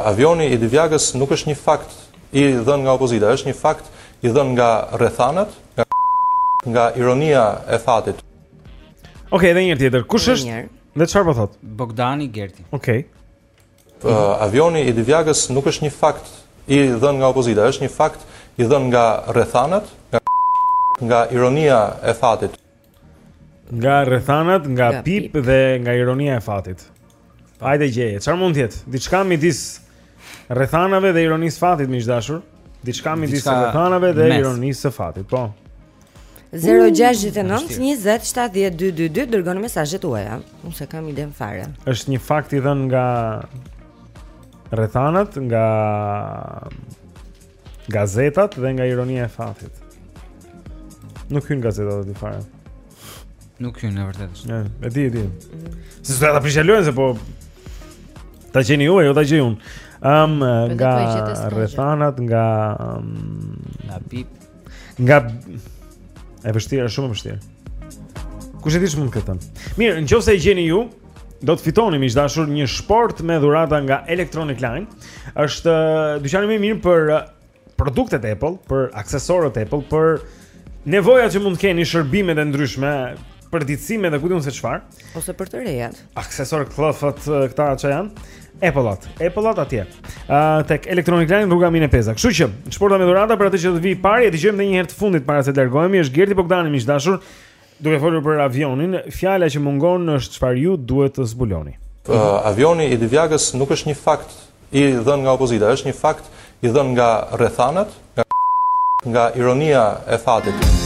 Avioni i Divjakës nuk është një fakt i dhënë nga opozita, është një fakt i dhënë nga rrethanat, nga nga ironia e fatit. Okej, okay, edhe një tjetër. Kush është? Dhe çfarë po thotë? Bogdani Gerti. Okej. Okay. Uh, avioni i Divjakës nuk është një fakt i dhënë nga opozita, është një fakt i dhënë nga rrethanat, nga nga ironia e fatit. Nga rrethanat, nga, nga pip, pip dhe nga ironia e fatit. Hajde gjeje, çfarë mund të jetë? Diçka midis rrethanave dhe ironisë së fatit, miq të dashur. Diçka midis rrethanave dhe ironisë së fatit. Po. 0-6-9-27-22-2 Dërgoni mesazhet tuaja Unë s'e kam idenë fare është një fakt i dhënë nga rrethanat nga gazetat dhe nga ironia e fatit. Nuk hyjnë gazetat aty fare. Nuk hyjnë vërtet. Ja, e di, e di. Se s'doja ta prishja lojën se do ta gjeni ju, jo ta gjej unë. Ëm um, nga rrethanat, nga um, nga pip. Nga e vështirë, është shumë e vështirë. Kush e di ç'mund të ketë thënë? Mirë, në qoftë se e gjeni ju, Do të fitoni miq të dashur një shportë me dhurata nga Electronic Line. Është uh, dyqani më i mirë për uh, produktet Apple, për aksesorët Apple, për nevojat që mund të keni, shërbime të ndryshme, përditësime dhe ku di unë se çfarë. Ose për të rejat. Aksesorë, këllëfët uh, këta që janë. Apple-at, Apple-at atje. Ëh uh, tek Electronic Line rruga Mine Peza. Kështu që, shporta me dhurata për atë që do të vijë i pari, e dëgjojmë edhe një herë të fundit para se të largohemi, është Gerti Bogdani miq të dashur. Duke folur për avionin, fjala që mungon është çfarë ju duhet të zbuloni. Uh, avioni i Divjakës nuk është një fakt i dhënë nga opozita, është një fakt i dhënë nga rrethanat, nga, nga ironia e fatit.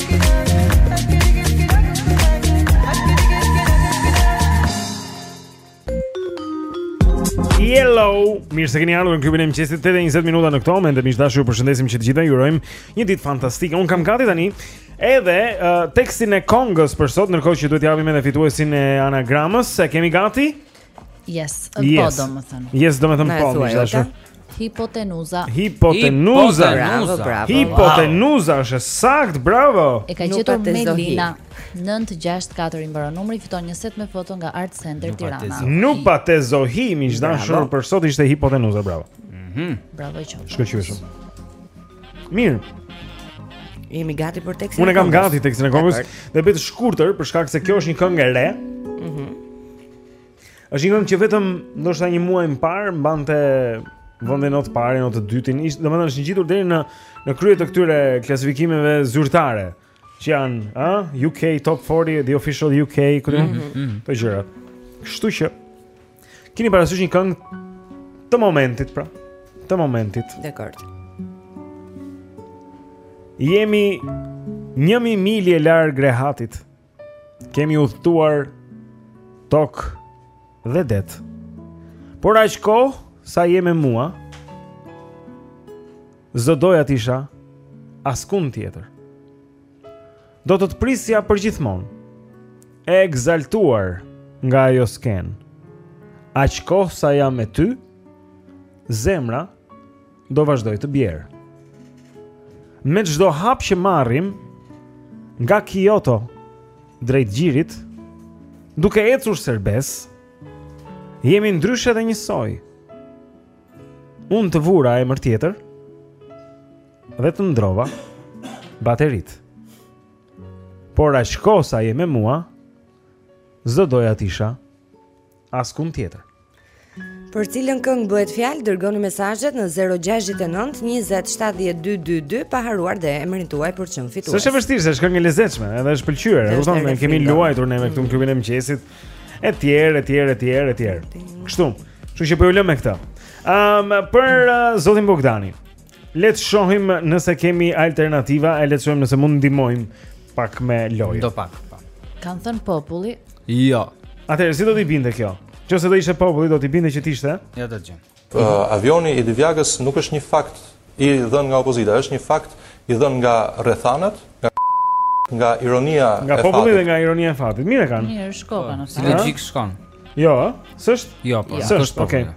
Hello, mirë se keni ardhur në klubin e mëngjesit. 8:20 minuta në këto momente, miq të dashur, ju përshëndesim që të gjithë ju urojmë një ditë fantastike. Unë kam gati tani edhe uh, tekstin e këngës për sot, ndërkohë që duhet të japim edhe fituesin e anagramës. E kemi gati? Yes, po yes. Domethënë. Yes, domethënë po, miq të dashur. Hipotenuza. Hipotenuza. Bravo, bravo. Hipotenuza wow. është e saktë, bravo. E ka gjetur Melina. 964 i mbaron numri, fiton një set me foto nga Art Center Tirana. Nupatezohi, miq të dashur, për sot ishte hipotenuza, bravo. Mhm. Mm bravo i qoftë. Shkëlqyeshëm. Mirë. Jemi gati për tekstin. Unë e kam gati tekstin e këngës. Dhe i bie shkurtër për shkak se kjo është një këngë e re. Mhm. Mm Është një këngë që vetëm ndoshta një muaj më parë mbante vendin o të parin, o të dytin. Ishte domethënë është ngjitur deri në në krye të këtyre klasifikimeve zyrtare që janë, ë, UK Top 40, The Official UK, këto mm -hmm. këto gjëra. Kështu që keni parasysh një këngë të momentit, pra, të momentit. Dakord. Jemi 1000 milje larg rehatisë. Kemi udhëtuar tokë dhe det. Por aq kohë sa je me mua, s'do doja të isha askund tjetër. Do të të prisja për gjithmonë. E ekzaltuar nga ajo skenë. Aq kohë sa jam me ty, zemra do vazhdojë të bjerë. Me çdo hap që marrim nga Kyoto drejt Gjirit, duke ecur serbes, jemi ndryshe dhe njësoj. Unë të vura emër tjetër dhe të ndrova bateritë. Por aq kohë sa je me mua, s'do doja t'isha Askund tjetër. Për cilën këngë bëhet fjalë? Dërgoni mesazhet në 069 20 70 222 pa harruar dhe emrin tuaj për të qenë fitues. S'është e vështirë se është këngë e lezetshme, edhe është pëlqyer. E kemi luajtur neve këtu në klubin e mëngjesit. Etj, etj, etj, etj. Kështu. Kështu që po ju lëmë me këtë. Ëm um, për uh, zotin Bogdani. Le të shohim nëse kemi alternativa, e le të shohim nëse mund ndihmojmë pak me lojë. Do pak. Po. Ka thënë populli? Jo. Atëherë si do t'i binte kjo? Nëse do ishte populli do t'i binte që të ishte? Jo do të gjë. Uh, avioni i Divjakës nuk është një fakt i dhënë nga opozita, është një fakt i dhënë nga rrethanat, nga nga ironia e fatit. Nga populli dhe nga ironia e fatit. Mirë kanë. Mirë, shkova në fakt. Si logjikë shkon. Jo, s'është? Jo, po. S'është, okay.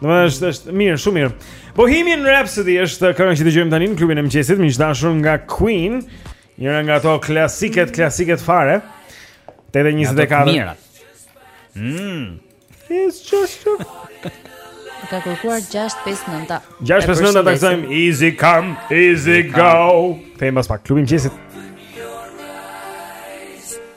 Do të thotë është mirë, shumë mirë. Bohemian Rhapsody është kënga që dëgjojmë tani në klubin e mëngjesit, miq të dashur nga Queen, njëra nga ato klasiket, klasiket fare. Tetë dhe 24. Mira. Mm. It's just a Ka kërkuar 659. 659 ta gëzojmë Easy Come, Easy Go. Kthehet mbas pak klubi i e mëngjesit.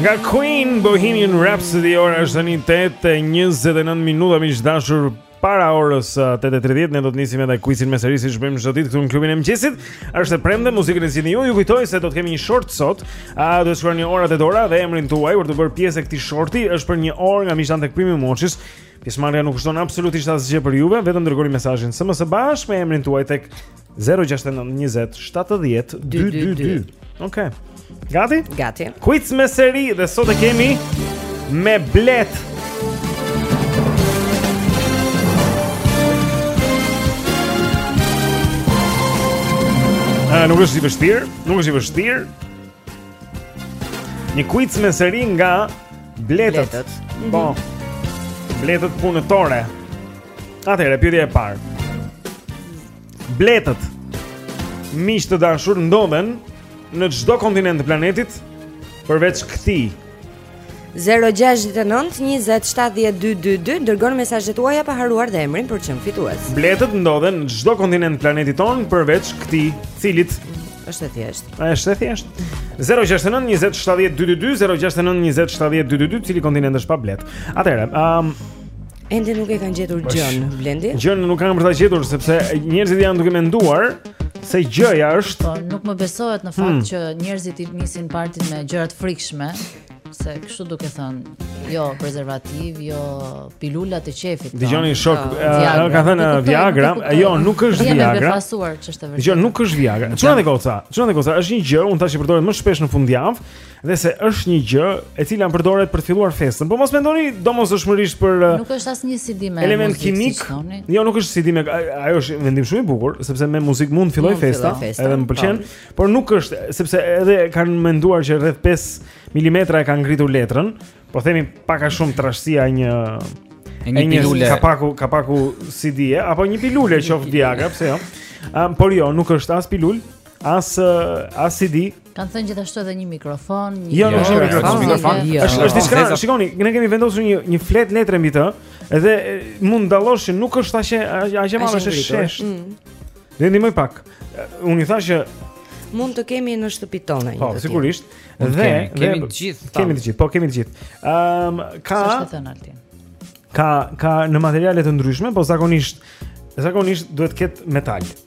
Nga Queen Bohemian Rhapsody ora është tani 8:29 minuta miq të dashur para orës 8:30 ne do të nisim edhe kuizin me seri siç bëjmë çdo ditë këtu në klubin e mëngjesit. Është e premte muzikën e zgjidhni ju. Ju kujtoj se do të kemi një short sot. A do të shkruani ora te dora dhe emrin tuaj për të bërë pjesë e këtij shorti? Është për një orë nga Mishan tek Primi Moçis. Pjesëmarrja nuk kushton absolutisht asgjë për juve, vetëm dërgoni mesazhin SMS bashkë me emrin tuaj tek 069 20 70 222. Okej. Gati? Gati. Quiz me seri dhe sot e kemi me bletë. A nuk është i vështirë? Nuk është i vështirë. Një quiz me seri nga bletët. Bletët. Mhm. Po. Bletët punëtore. Atëherë pyetja e parë. bletët miq të dashur ndodhen në çdo kontinent të planetit përveç këtij. 0692070222 dërgoni mesazhet tuaja pa harruar dhe emrin për çmim fitues. Bletët ndodhen në çdo kontinent të planetit tonë përveç këtij, cili? Është e thjeshtë. A është e thjeshtë? 0692070222 0692070222 cili kontinent është pa bletë. Atëherë, ëm um, Ende nuk e kanë gjetur gjën, Blendi? Gjën nuk kanë për ta gjetur sepse njerëzit janë duke menduar se gjëja është. Po, nuk më besohet në fakt hmm. që njerëzit i nisin partin me gjëra të frikshme, se kështu duke thënë, jo prezervativ, jo pilula të qejfit. Po. Dëgjoni shokë, po, ai ka thënë Viagra, jo, nuk është Viagra. Jam befasuar ç'është vërtet. Jo, nuk është Viagra. Çfarë goca? Çfarë goca? Është një gjë, unë thashë që përdoret më shpesh në fundjavë, dhe se është një gjë e cila përdoret për të filluar festën. Po mos mendoni domosdoshmërisht për uh, Nuk është asnjë CD me element kimik. Jo, nuk është CD me ajo është mendim shumë i bukur, sepse me muzikë mund të fillojë festa, festa, edhe më pëlqen, po. por nuk është sepse edhe kanë menduar që rreth 5 mm e kanë ngritur letrën, po themi pak a shumë trashësia e një e një, një pilule. Kapaku, kapaku CD-e apo një pilule qoftë Viagra, pse jo? Um, por jo, nuk është as pilulë, as as CD, Kanë thënë gjithashtu edhe një mikrofon, një jo, është një mikrofon, mikrofon. Jo. Është është diçka, jo. shikoni, ne kemi vendosur një një fletë letre mbi të, edhe mund të dallosh që nuk është thashë aq e madhe se shesh. Mm. Na ndihmo pak. Unë i thashë mund të kemi në shtëpi tonë një. Po, sigurisht. Dhe kemi të gjithë. Kemi të gjithë, po kemi të gjithë. Ëm ka Ka ka në materiale të ndryshme, po zakonisht zakonisht duhet të ketë metal.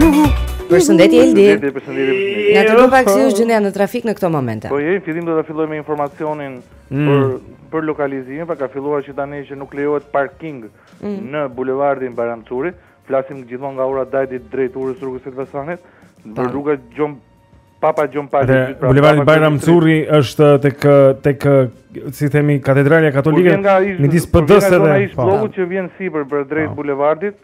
Juhu. Përshëndetje Eldi. Përshëndetje, përshëndetje. Na tregon pak si është gjendja në trafik në këto momente. Po jemi fillim do ta fillojmë me informacionin mm. për për lokalizimin, pra ka filluar që tani që nuk lejohet parking mm. në bulevardin Bajram Curri. Flasim gjithmonë nga ora Dajti drejt urës, rrugës së Elbasanit, për po. rruga Gjon Papa Gjon Pali i dytë. Pra, Bulevardi Bajram Curri është tek tek si themi katedralja katolike. Midis PD-s edhe. Ai është bloku që vjen sipër për drejt bulevardit.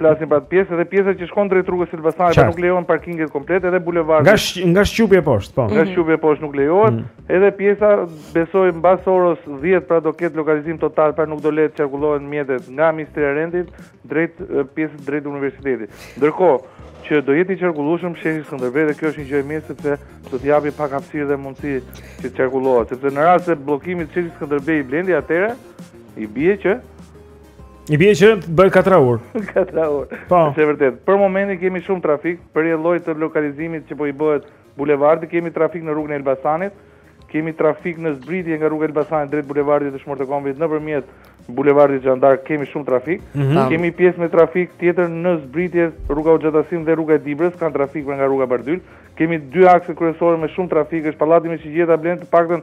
Flasim për atë pjesë edhe pjesa që shkon drejt rrugës Elbasanit, nuk lejohen parkinget komplet edhe bulevardi. Nga nga ATSH-ja e poshtë, po. Nga mhm. ATSH-ja e poshtë nuk lejohet. Mhm. Edhe pjesa besoj mbas orës 10 pra do ketë lokalizim total, pra nuk do lejohet qarkullojnë mjetet nga Ministria e Rendit drejt pjesës drejt universitetit. Ndërkohë që do jetë i qarkullueshëm sheshi Skënderbej dhe kjo është një gjë e mirë sepse do t'i japi pak hapësirë dhe mundësi që të qarkullohet, sepse në rast se bllokimi i sheshit Skënderbej Blendi atëherë i bie që i bie që bëhet katrahurë. Katrahurë. Po. Është vërtet. Për momentin kemi shumë trafik për arsye të lokalizimit që po i bëhet bulevardit, kemi trafik në rrugën e Elbasanit, Kemi trafik në zbritje nga rruga e Elbasanit drejt bulevardit Dëshmorët e Kombit nëpërmjet bulevardit Zhan d'Ark kemi shumë trafik. Mm -hmm. Kemi pjesë me trafik tjetër në zbritje rruga Hoxha Tahsim dhe rruga e Dibrës, kanë trafik nga rruga Bardhyl. Kemi dy akse kryesore me shumë trafik, është pallati me shigjeta Blend të paktën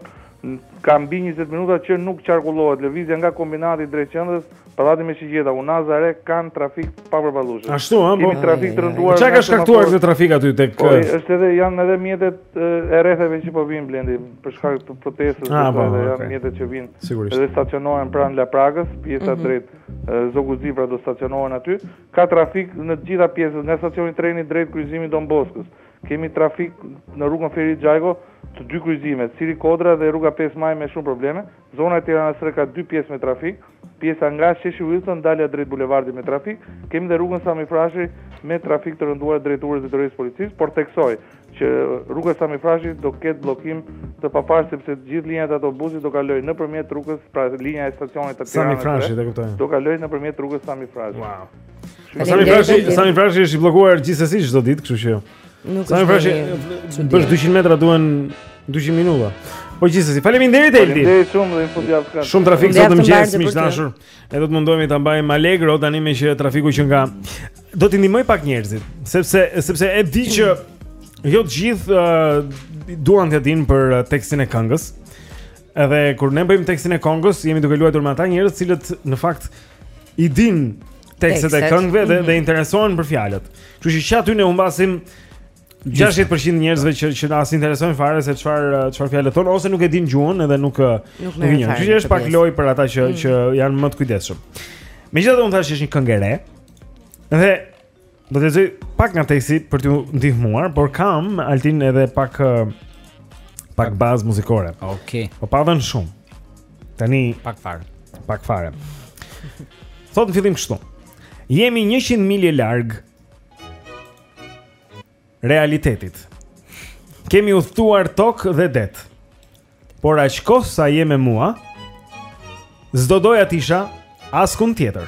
ka mbi 20 minuta që nuk qarkullohet lëvizja nga kombinati drejt qendrës Pallati me shigjeta, Unaza e Re kanë trafik të papërballueshëm. Ashtu, ha, po. Trafik të rënduar. Ça ka shkaktuar këtë trafik aty tek? Po, është edhe janë edhe mjetet e rretheve që po vijnë Blendi për shkak të protestës, ah, po, edhe janë mjetet që vijnë. Sigurisht. Edhe stacionohen pranë Laprakës, pjesa mhm. drejt Zogut Zi pra do stacionohen aty. Ka trafik në të gjitha pjesët, nga stacioni i trenit drejt kryqëzimit Don Bosko. Kemi trafik në rrugën Ferit Xhajko, të dy kryqëzime, Siri Kodra dhe rruga 5 Maj me shumë probleme. Zona e Tiranës Re ka dy pjesë me trafik, pjesa nga Sheshi Wilson dalja drejt Bulevardit me trafik, kemi dhe rrugën Sami Frashëri me trafik të rënduar drejt urës Drejtorisë Policisë, por theksoj që rruga Sami Frashëri do ketë bllokim të paparë sepse të gjitha linjat e autobusit do kalojnë nëpërmjet rrugës, pra linja e stacionit të Tiranës. Sami Frashëri, e kuptoj. Do kalojë nëpërmjet rrugës Sami Frashëri. Wow. Sami Frashëri, Sami Frashëri është i bllokuar gjithsesi çdo ditë, kështu që Nuk është një çudi. Për 200 metra duhen 200 minuta. Po gjithsesi, faleminderit Eldi. Faleminderit shumë dhe ju fut javë këtu. Shumë trafik sot në mëngjes, miq të dashur. Ne do të mundohemi ta mbajmë allegro tani me që trafiku qënka do t'i ndihmoj pak njerëzit, sepse sepse e di që jo të gjithë uh, duan të dinë për uh, tekstin e këngës. Edhe kur ne bëjmë tekstin e këngës, jemi duke luajtur me ata njerëz, të cilët në fakt i dinë tekstet e këngëve dhe mhm. dhe interesohen për fjalët. Kështu që aty ne humbasim 60% njerëzve që që as interesohen fare se çfarë çfarë fjalë thonë ose nuk e dinë gjuhën edhe nuk nuk e njeh. Kështu që është pak lojë për ata që mm. që janë më të kujdesshëm. Megjithatë unë thashë është një këngë e re. Dhe Do të lexoj pak nga teksti për t'ju ndihmuar, por kam Altin edhe pak pak bazë muzikore. Okej. Okay. Po pa dhënë shumë. Tani pak fare. Pak fare. Thotë në fillim kështu. Jemi 1000 milje larg realitetit. Kemi udhëtuar tokë dhe det. Por aq kohë sa je me mua, s'do doja të isha askund tjetër.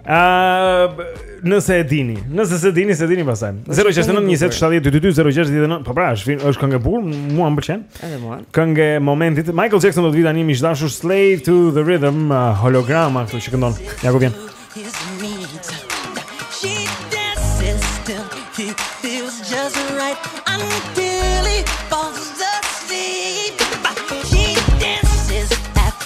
Ëh, nëse e dini, nëse s'e dini, s'e dini pastaj. 069 20 70 222 069. Po pra, është është këngë e bukur, mua më pëlqen. Edhe mua. Këngë e momentit. Michael Jackson do të vijë tani miq të dashur Slave to the Rhythm, uh, holograma këtu që këndon. Ja ku vjen.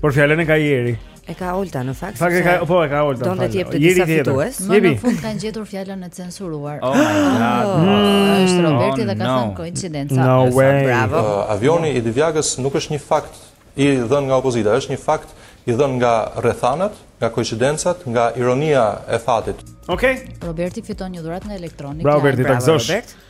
Por fjalën e ka Jeri. E ka Olta në fakt. Fakt e ka, po e ka Olta. Do na japë të disa fitues. Më në fund kanë gjetur fjalën e censuruar. Oh my god. Oh, mm. Është Roberti oh, dhe ka thënë koincidenca. No way. Bravo. Uh, avioni i Divjagës nuk është një fakt i dhënë nga opozita, është një fakt i dhënë nga rrethanat, nga koincidencat, nga ironia e fatit. Okej. Okay. Roberti fiton një dhuratë nga Electronic Line. Bravo Roberti, ta gëzosh.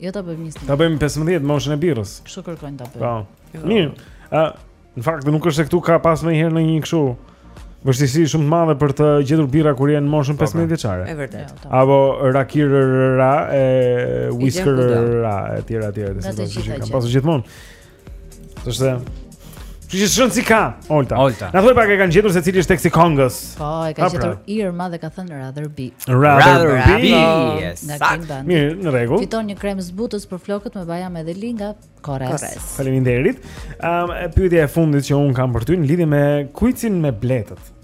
Jo ta bëjmë 21. Ta bëjmë 15 moshën e birrës. Kështu kërkojnë ta bëjnë. Po. Mirë. Ë, në fakt nuk është se këtu ka pas ndonjëherë ndonjë kështu vështirësi shumë të madhe për të gjetur birra kur je në moshën 15 po, po. vjeçare. Është vërtet. Jo, Apo rakira e uiskira etj etj. Ka të gjitha. Ka pasur gjithmonë. Është Ti je shumë si ka, Olta. Olta. Na thuaj pak, e kanë gjetur se cili është teksti i këngës. Po, e ka gjetur pra. Irma dhe ka thënë Rather Be. Rather Be. Yes. Mirë, në rregull. Fiton një krem zbutës për flokët me bajam edhe li nga Korres. Faleminderit. Ëm um, pyetja e fundit që unë kam për ty në lidhje me kuicin me bletët.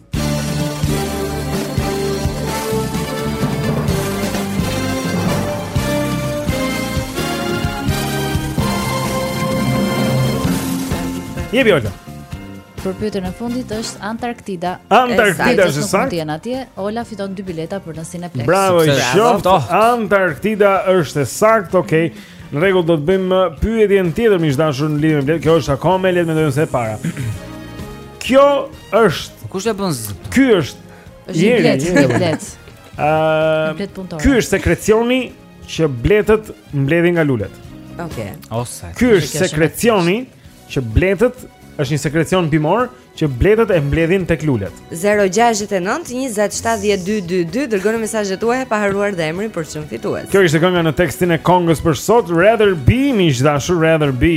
Jepi Olta. Për pyetjen e fundit është Antarktida. Antarktida është saktë? Ti janë atje. Ola fiton dy bileta për në Cineplex. Bravo, të lumtë. Oh. Antarktida është e saktë, okay. Në rregull do të bëjmë pyetjen tjetër miq të dashur në lidhje me bletët. Kjo është akoma më e lehtë mendoj se e para. Kjo është Kush e bën zë? Ky është. Është një bletë, një bletë. Ëh. Bletë punëtore. Ky është sekrecioni që bletët mbledhin nga lulet. Okej. Okay. Ose. Ky është sekrecioni që bletët është një sekrecion bimor që bletët e mbledhin tek lulet. 0692070222 dërgoni mesazhet tuaja pa harruar dhe emrin për të qenë fitues. Kjo ishte kënga në tekstin e këngës për sot Rather Be, miq të dashur Rather Be.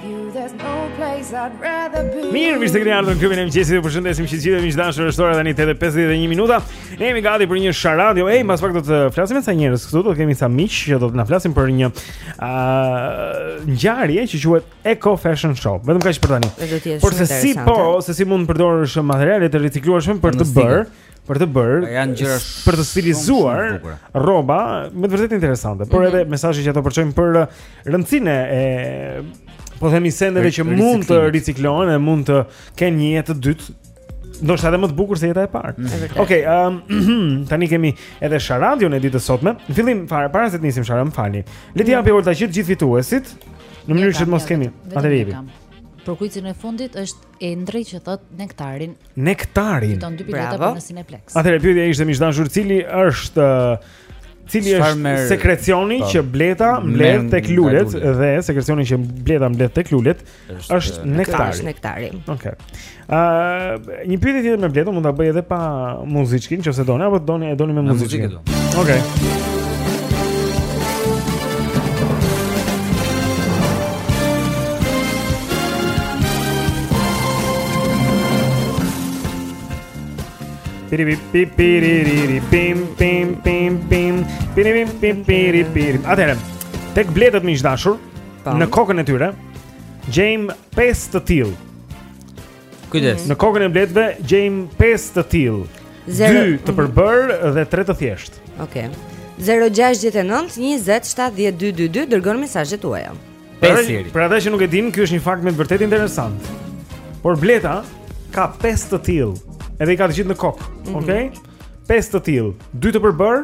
Mirë, mirë se keni ardhur në klubin e mëngjesit. Ju përshëndesim të gjithë miq të dashur, është ora tani 8:51 minuta. Ne jemi gati për një sharadio. Ej, mbas pak do të flasim me ca njerëz këtu, do të kemi ca miq që do të na flasin për një ë uh, ngjarje që quhet Eco Fashion Show. Vetëm kaq për tani. Por se si po, se si mund të përdorësh materiale të riciklueshme për të bërë për të bërë pra janë gjëra për të stilizuar rroba me vërtet interesante, por mhm. edhe mesazhi që ato përçojnë për uh, rëndësinë e po themi sendeve që mund të riciklohen dhe mund të kenë një jetë të dytë ndoshta edhe më të bukur se jeta e parë. Mhm. Okej, um, tani kemi edhe Sharadion e ditës sotme. Në fillim fare para se të nisim Sharan, më falni. Le të japi Olta të gjithë fituesit në mënyrë që të mos kemi. Atëherë. Për kuicin e fundit është Endri që thot nektarin. Nektarin. Fiton dy bileta për në Cineplex. Atëherë pyetja ishte miq të dashur, cili është cili është sekrecioni po. që bleta mbledh tek lulet dhe sekrecioni që bleta mbledh tek lulet është nektari. Është nektari. Okej. Ëh, një pyetje tjetër me bletën mund ta bëj edhe pa muzikë, nëse doni apo doni e doni me muzikë. Okej. Okay. Piripi pi piriri pim pim pim pim piripi pi piriri pim. Atëherë, tek bletët miq të dashur, në kokën e tyre gjejmë pesë të tillë. Kujdes. Në kokën e bletëve gjejmë 5 të tillë. 2 të përbërë dhe 3 të thjeshtë. Okej. Okay. 069 20 70 222 dërgoni mesazhet tuaja. Pesë. Për ata që nuk e dinë, ky është një fakt me të vërtetë interesant. Por bleta ka pesë të tillë, edhe i ka të gjithë në kokë. Mm -hmm. Okej? Okay? Pesë të tillë, dy të përbërë,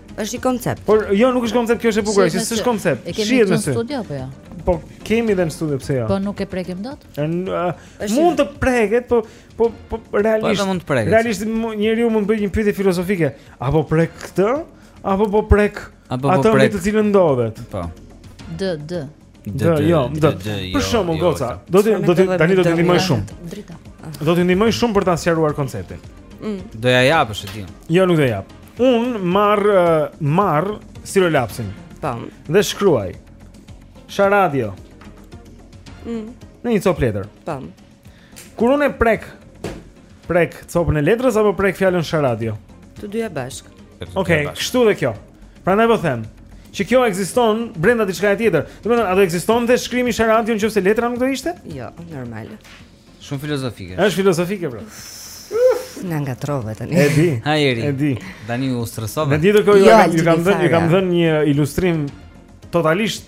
Është një koncept. Por jo, nuk është koncept, kjo është e bukur, s'është koncept. Shihet në studio apo jo? Po kemi edhe në studio pse jo? Po nuk e prekim dot. Mund të preket, po po po realisht. Po mund të preket. Realisht njeriu mund të bëjë një pyetje filozofike, apo prek këtë, apo po prek atë tek e cila ndodhet. Po. D D. D, jo, D. Për shembull, goca, do të do të tani do t'ju ndihmoj shumë. Drita. Do të ndihmoj shumë për ta sqaruar konceptin. Mm. Do ja japësh ti. Jo, nuk do jap. Un marr marr stilolapsin. Tam. Po. Dhe shkruaj. Sha radio. Mm. Në një copë letër. Tam. Po. Kur unë prek prek copën e letrës apo prek fjalën sharadio? Të dyja bashkë. Okej, okay, kështu dhe kjo. Prandaj po them, që kjo ekziston brenda diçka tjetër. Domethënë, a do ekzistonte shkrimi sharadio nëse letra nuk do ishte? Jo, normal. Shumë filozofike. Është filozofike, bro. Na ngatërrove tani. E di. Ha Jeri. E di. Tani u stresova. Ne ditë kjo jo, ju kam dhënë, ju kam dhënë një ilustrim totalisht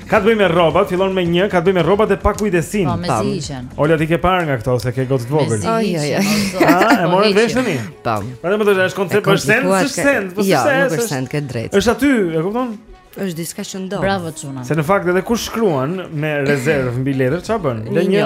Ka të bëjë me rrobat, fillon me nj, ka të bëjë me rrobat dhe pakujdesinë. Po, mezi hiqen. Olta ti ke parë nga këto se ke gocë të vogël. Mezi hiqen. Ah, e mora po, vesh tani. Po. Pra më thotë është koncept për send, është send, po se është. Jo, është send, ke të drejtë. Është aty, e kupton? Është diçka që ndodh. Bravo çuna. Se në fakt edhe kur shkruan me rezervë mbi letër, çfarë bën? Lë një.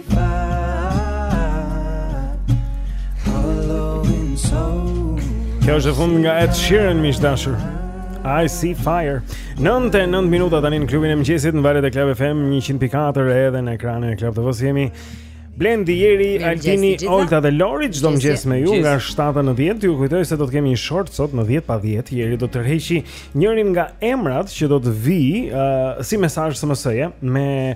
Kjo është e fundit nga Ed Sheeran miq të dashur. I see fire. 99 minuta tani në klubin e mëngjesit në valët e Club FM 100.4 edhe në ekranin e Club TV së jemi. Blendi, Jeri, Altini, Olta dhe Lori çdo mëngjes me ju nga 7 në 10. Ju kujtoj se do të kemi një short sot në 10 pa 10. Jeri do të tërheqi njërin nga emrat që do të vijë uh, si mesazh SMS-je me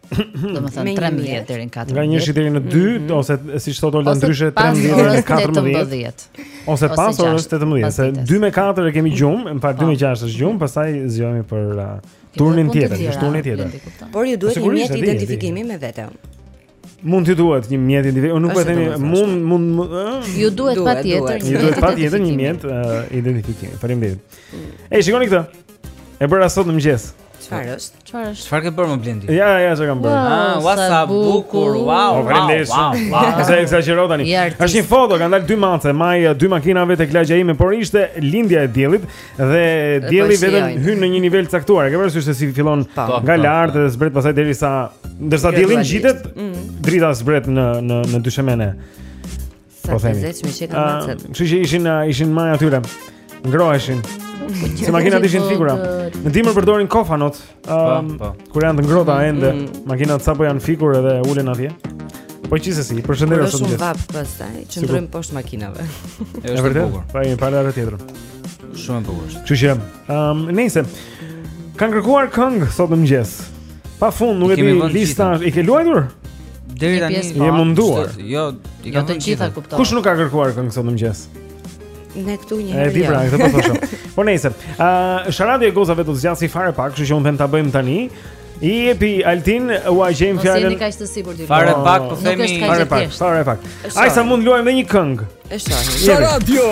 Domethënë 13 deri në 14. Nga 1 deri në 2 mhm. ose siç thotë Olga ndryshe 13 deri në 14. Ose pas orës 18, se 2 me 4 e kemi gjumë, më pas 2 me 6 po. është gjumë, pastaj zgjohemi për uh, turnin tjetër, është turni tjetër. Por ju duhet një mjet identifikimi me vete. Mund t'ju duhet një mjet identifikimi, nuk po e them, mund mund ju duhet patjetër, ju duhet patjetër një mjet identifikimi. Faleminderit. Mm. Ej, shikoni këtë. E bëra sot në mëngjes. Çfarë është? Çfarë është? Çfarë ke bërë më Blendi? Ja, ja, çka kam bërë. Ah, uau sa bukur. Wow, faleminderit. Mos ekzagjero tani. Është një foto, kanë dalë dy mace, maj eh, dy makinave tek lagja ime, por ishte lindja e diellit dhe dielli vetëm hyn në një nivel të caktuar. E ke parasysh se si fillon po. Po, nga po, lart dhe zbret pastaj derisa ndërsa dielli ngjitet, mm. drita zbret në në në dyshemenë. Po themi. Sa zezë që kanë macet. Kështu që ishin ishin majë aty. Ngroheshin. Se makinat ishin të fikura. Në dimër përdorin kofanot. Po, um, po. Kur janë të ngrohta mm, ende, mm. makinat sapo janë fikur edhe ulen atje. Po qisesi, si, përshëndetje sot. Shumë vapë pastaj, qëndrojmë poshtë makinave. Është e vërtetë. Pa një parë edhe tjetër. Shumë e bukur. Kështu që, ëm, um, nëse kanë kërkuar këngë sot në mëngjes, Pa fund, nuk e di lista është. I ke luajtur? Deri tani je po. munduar. Jo, i jo, kam të gjitha kuptoj. Kush nuk ka kërkuar këngë sot mëngjes? Ne këtu një herë. E di pra, këtë po thosha. Po nejse. Ë, sharada e gozave do të zgjasë fare pak, kështu që unë them ta bëjmë tani. Jepi Altin, ua gjejmë fjalën. Mos jeni kaq të sigurt ju. Fare po. pak, po themi fare pak, fare pak. Ai sa mund të luajmë një këngë. E shohim. Sa radio.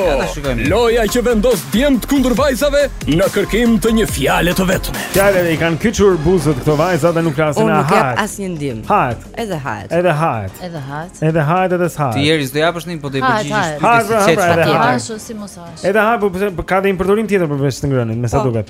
Loja që vendos djemt kundër vajzave në kërkim të një fjale të vetme. Fjalët i kanë kyçur buzët këto vajza dhe nuk flasin. A hahet. Nuk asnjë ndihmë. Hahet. Edhe hahet. Edhe hahet. Edhe hahet. Edhe hahet edhe s'hahet. Ti jeri s'do japësh ndihmë po do i përgjigjesh ti. Hahet, hahet, hahet. Edhe hahet, po ka dhe një përdorim tjetër përveç të ngrënit, me sa po. duket.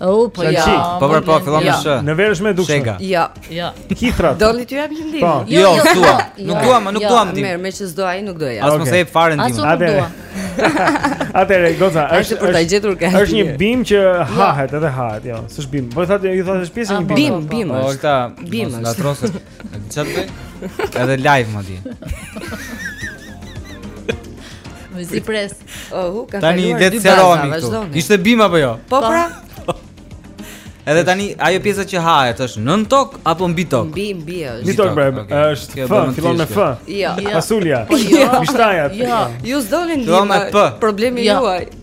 Oh, po ja. Po po, po fillon me sh. Në verë është më e dukshme. Shega. Jo. Jo. Hithra. Doni t'ju jap një ndihmë. Po. Jo, jo, jo, dua. Nuk dua, nuk dua ndihmë. Mirë, meqë s'do ai, nuk do t'ia. As mos e jep fare ndihmë. Atëre. Atëre, goza, është për ta gjetur kjo. Është një bimë që jo. hahet, edhe hahet, jo. S'është bimë. Po thatë, ju thatë është pjesë e një bime. Bimë, bimë. Olta. Bimë. Ngatërrohet. Çfarë të bëj? Edhe live më di. Më zi pres. Oh, ka tani le të sqarohemi këtu. Ishte bimë apo jo? Po, po. pra. Edhe tani ajo pjesa që hahet është nën tokë apo mbi tokë? Mbi, mbi është. Mbi tokë bëhet. Është F, fillon me F. Jo. Fasulja. Jo. Bishtaja. Jo. Ju s'doni ndihmë. Problemi juaj.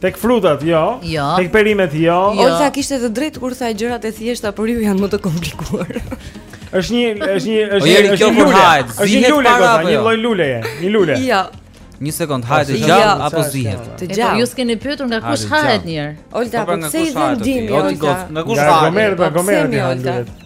Tek frutat jo, jo. tek perimet jo. jo. Olga kishte të drejtë kur tha gjërat e thjeshta por ju janë më të komplikuar. Është një, është një, është një, është një lule. Është një lule, një jo? lloj luleje, një lule. Jo. Një sekond, hahet e gjallë ja, apo zihet? Të po gjallë. Ju s'keni pyetur nga kush hahet një herë. Olta, po, po pse i dhe ndihmë? Olta, nga kush hahet? Gomari, gomari.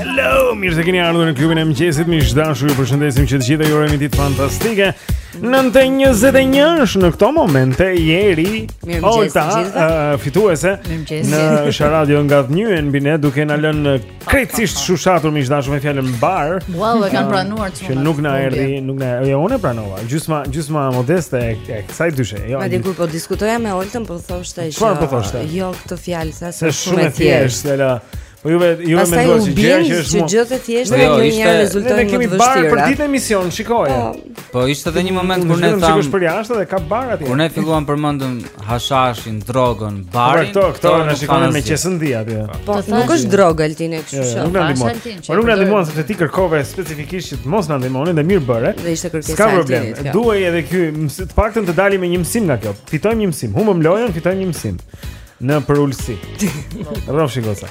Hello, mirë se keni ardhur në klubin e mëngjesit. Miq të dashur, ju përshëndesim që të gjithë ju urojmë ditë fantastike. 9:21 është në këto momente Jeri, Olta, uh, fituese në sharadën, ngadhënjen mbi ne duke na lënë Krejtësisht shushatur miq të dashur me fjalën bar. Wow, e kanë pranuar çunat. Që nuk na erdhi, nuk na. Jo, unë e pranova. Gjysma, gjysma modeste e, e kësaj dyshe. Jo. Madje kur po diskutoja me Oltën, po thoshte që Çfarë po thoshte? Jo, këtë fjalë sa, se shumë e thjeshtë, ela. Po juve juve mendoni se gjëja që është më e thjeshtë, jo, ju rezulton më e vështirë. Ne kemi bar për ditë emision, shikojë. Po, Po ishte edhe një moment kur ne thamë shikoni përjashta dhe ka bar atje. Kur ne filluam, përmendëm hashashin, drogën, po, barin. Po këto, këto na shikonin me qesëndi atje. Po, po nuk është drogë Altin e kështu që. Nuk na ndihmon. Po nuk na ndihmon sepse ti kërkove specifikisht që të mos na ndihmonin dhe mirë bëre. Dhe ishte kërkesa. S'ka problem. Duhej edhe ky, të paktën të dalim me një mësim nga kjo. Fitojmë një mësim. Humbëm lojën, fitojmë një mësim. Në përulësi. Rrofshi goca.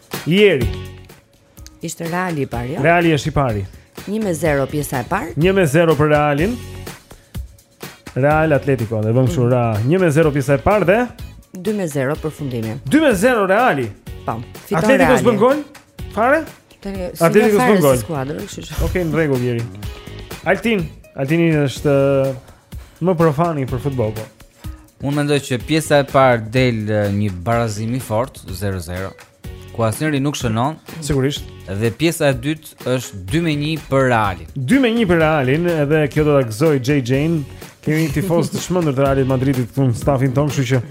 Jeri. Ishte Reali i parë, jo? Reali është i pari. 1-0 pjesa e parë. 1-0 për Realin. Real Atletico, dhe bëmë kështu, mm. 1-0 pjesa e parë dhe 2-0 përfundimi. 2-0 Reali. Po. Atletico s'bën gol? Fare? Atletico s'bën gol. Skuadrën, kështu që. Okej, në rregull Jeri. Altin, Altini është uh, më profani për futboll. Po. Unë mendoj që pjesa e parë del një barazim i fortë 0-0, ku asnjëri nuk shënon. Sigurisht. Dhe pjesa e dytë është 2-1 për Realin. 2-1 për Realin, edhe kjo do ta gëzojë Jay Jay-n. Kemi një tifoz të çmendur të Realit të Madridit këtu në stafin tonë, kështu që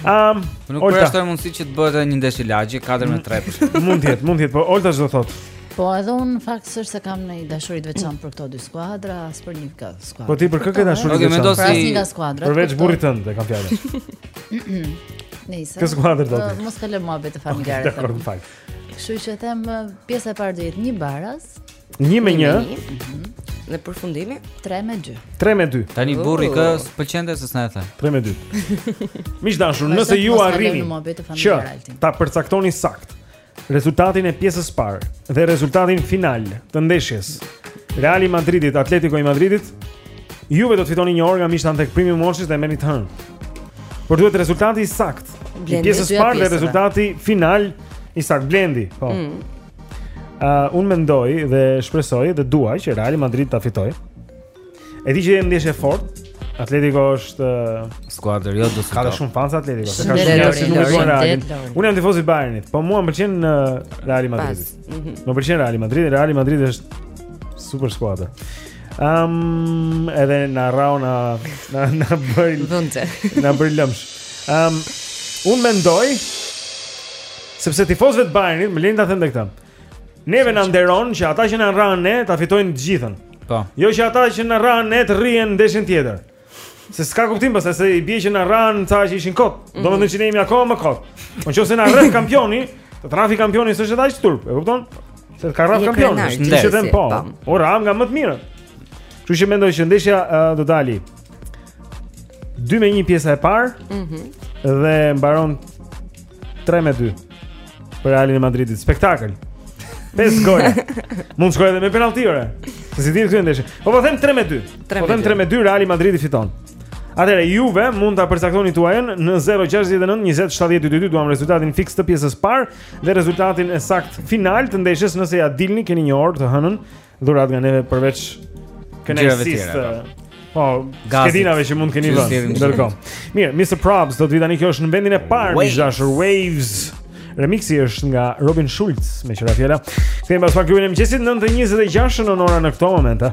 Ëm, um, nuk është ajo mundësi që të bëhet një ndeshje lagjeje 4 me 3 për shkak. Mund të jetë, mund të jetë, po Olta ç'do thotë. Po edhe unë fakt s'është se kam një dashuri të veçantë për këto dy skuadra, as për një gaz. Po ti për kë ke dashuri. Okej, mendo si asnjë nga skuadrat. Përveç burrit tënd e kam fjalën. Nëse. Kë skuadër do ti? Mos kalojmë në muhabete familjare. Dakord, më fal. Kështu që them pjesa e parë do jetë një baras. 1 me 1. Mhm. Dhe përfundimi 3 me 2. 3 me 2. Tani oh. burri kë pëlqente se s'na e the. 3 me 2. Miq të dashur, nëse ju arrini që ta përcaktoni sakt Rezultatin e pjesës së parë dhe rezultatin final të ndeshjes Reali i Madridit, Atletico i Madridit Juve do të fitoni një orë nga Mishtan tek Primi Moshis dhe e merrni të hënën Por duhet rezultati i sakt i pjesës së parë dhe rezultati final i sakt Blendi po. mm. uh, Unë mendoj dhe shpresoj dhe duaj që Reali Madrid ta fitojë E di që është ndeshje e fortë. Atletico është skuadër jo do të ka shumë fans Atletico. Ka shumë njerëz që nuk janë Real. Unë jam tifoz i Bayernit, po mua më pëlqen Real Madrid. Mhm. Më pëlqen Real Madrid, Real Madrid është super skuadër. Um, edhe na rrahu na na na bëri na bëri lëmsh um, unë mendoj sepse tifozët e Bayernit më lejnë ta them dhe këtë Neve na nderon që ata që na rrahën ne ta fitojnë të gjithën. Po. Jo që ata që na rrahën ne të rrihen ndeshjen tjetër. Se s'ka kuptim pastaj se i bie që na rrahën ca që ishin kot. Mm -hmm. Domethënë që ne jemi akoma më kot. Po nëse na rrah kampioni, të rrafi kampioni s'është edhe aq turp, e kupton? Se të ka rraf kampioni, është që them po. po. U rrahëm nga më të mirë. Kështu që mendoj që ndeshja uh, do dali 2 me 1 pjesa e parë. Mhm. Mm dhe mbaron 3 me 2 për Realin e Madridit. Spektakël. Pes gol. Mund të shkojë edhe me penallti ore. Se s'i dihet kësaj ndeshje. Po po them 3 me 2. Po them 3 me 2 Real Madridi fiton. Atëherë ju mund ta përcaktoni tuajën në 069 20 70 22 duam rezultatin fiks të pjesës parë dhe rezultatin e saktë final të ndeshjes nëse ia dilni keni një orë të hënën Dhuratë nga neve përveç kënaqësisë. Po. po, skedinave që mund të keni vënë. Ndërkohë. Mirë, Mr. Probs do të vi tani kjo është në vendin e parë miq të dashur Waves. Remixi është nga Robin Schulz me që ra fjala. Kthehemi pas pak në klubin e mëngjesit 9:26 shënon ora në këto momente.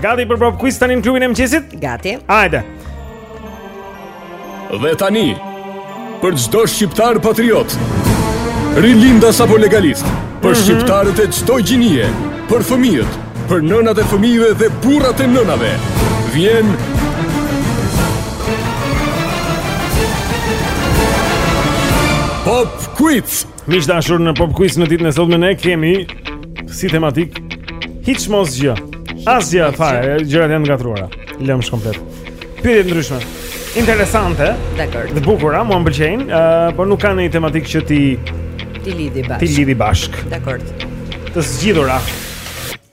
Gati për pop quiz tani në klubin e mëngjesit? Gati. Hajde. Dhe tani për çdo shqiptar patriot, rilindas apo legalist, për mhm. shqiptarët e çdo gjinie, për fëmijët, për nënat e fëmijëve dhe burrat e nënave. Vjen Pop Quiz. Miq të dashur në Pop Quiz në ditën e sotme ne kemi si tematikë hiç mos gjë. Asgjë fare, gjërat janë të ngatërruara. Lëmsh komplet. Pyetje të ndryshme. Interesante. Dakor. Të bukura, mua m'pëlqejnë, uh, por nuk kanë një tematikë që t'i t'i lidhi bashkë. T'i lidhi bashkë. Dakor. Të zgjidhura.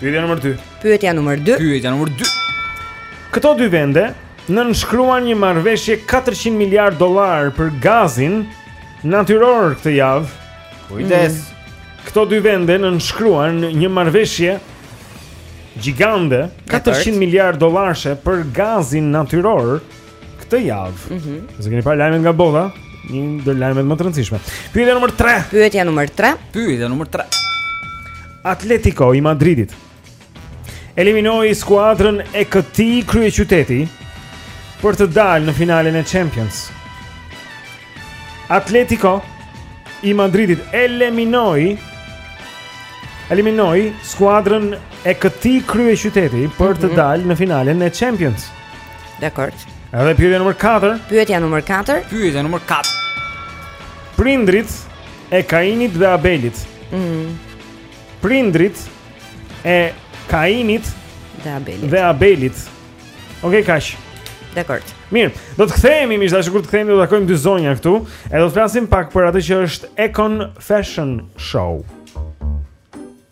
Pyetja numër 2. Pyetja numër 2. Pyetja numër 2. Këto dy vende nënshkruan një marrëveshje 400 miliard dollarë për gazin natyror këtë javë. Kujdes. Mm. Këto dy vende nënshkruan një marrëveshje gjigante 400 miliard dollarëshe për gazin natyror. këtë javë. Mm -hmm. Nëse keni parë lajmet nga bota, një ndër lajmet më të rëndësishme. Pyetja numër 3. Pyetja numër 3. Pyetja numër 3. Atletico i Madridit eliminoi skuadrën e këtij kryeqyteti për të dalë në finalen e Champions. Atletico i Madridit eliminoi eliminoi skuadrën e këtij kryeqyteti për të mhm. dalë në finalen e Champions. Dakor. Edhe pyetja numër 4. Pyetja numër 4. Pyetja numër 4. Prindrit e Kainit dhe Abelit. Mhm. Prindrit e Kainit dhe Abelit. Dhe Abelit. Okej, okay, kaq. Dakor. Mirë, do të kthehemi miq të dashur kur të kthehemi do të takojmë dy zonja këtu, e do të flasim pak për atë që është Eco Fashion Show.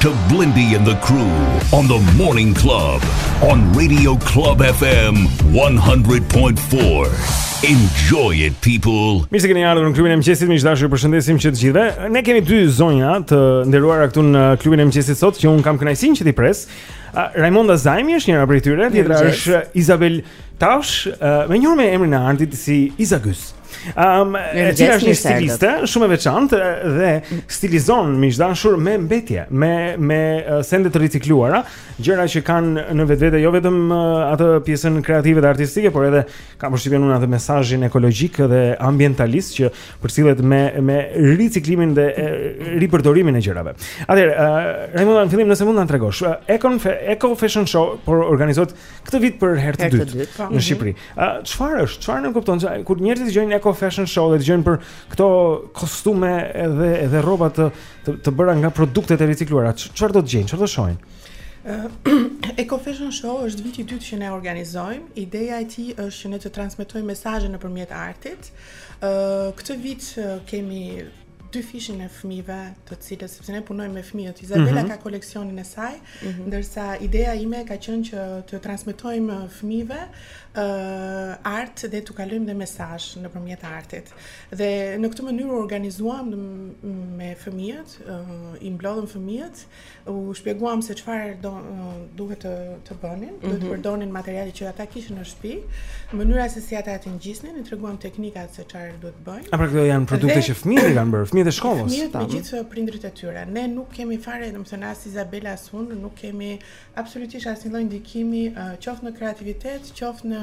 to Blindy and the crew on the Morning Club on Radio Club FM 100.4. Enjoy it people. Mirë se keni ardhur në klubin e mëngjesit. Miq të dashur, ju përshëndesim që të gjithëve. Ne kemi dy zonja të nderuara këtu në klubin e mëngjesit sot që unë kam kënaqësinë që t'i pres. Uh, Raimonda Zajmi është njëra prej tyre, tjetra është Isabel Tausch, uh, më e njohur me emrin e artit si Isagus. Ëm, um, e cila është një stiliste shumë e veçantë dhe stilizon miq të dashur me mbetje, me me sende të ricikluara, gjëra që kanë në vetvete jo vetëm atë pjesën kreative dhe artistike, por edhe kam përshtypjen unë atë mesazhin ekologjik dhe ambientalist që përcillet me me riciklimin dhe ripërdorimin e gjërave. Atëherë, uh, Raimonda, në fillim nëse mund ta tregosh, uh, Eco Eco Fashion Show po organizohet këtë vit për herë të dytë dyt, po. në mhm. Shqipëri. Çfarë mm -hmm. uh, është? Çfarë nënkupton se kur njerëzit dëgjojnë Eco Fashion Show dhe dëgjojnë për këto kostume edhe edhe rroba të, të të bëra nga produktet e ricikluara, çfarë do të gjejnë? Çfarë do shohin? Eco Fashion Show është viti i dytë që ne organizojmë. Ideja e tij është që ne të transmetojmë mesazhe nëpërmjet artit. Uh, Këtë vit kemi dyfishin e fëmijëve, të cilët sepse ne punojmë me fëmijët. Izabela mm -hmm. ka koleksionin e saj, mm -hmm. ndërsa ideja ime ka qenë që të transmetojmë fëmijëve uh, art dhe t'u kalojmë dhe mesazh nëpërmjet artit. Dhe në këtë mënyrë u organizuam me fëmijët, uh, i mblodhëm fëmijët, U shpjeguam se çfarë duhet të të bënin, mm -hmm. duhet të mhm. përdonin materiale që ata kishin në shpi, mënyra se si ata t'i ngjisnin, i treguam teknikat se çfarë duhet të bëjnë. A pra këto janë produkte që fëmijët i kanë bërë, fëmijët e shkollës. Fëmijët me gjithë prindërit e tyre. Ne nuk kemi fare, domethënë as Izabela as unë nuk kemi absolutisht asnjë lloj ndikimi qoftë në kreativitet, qoftë në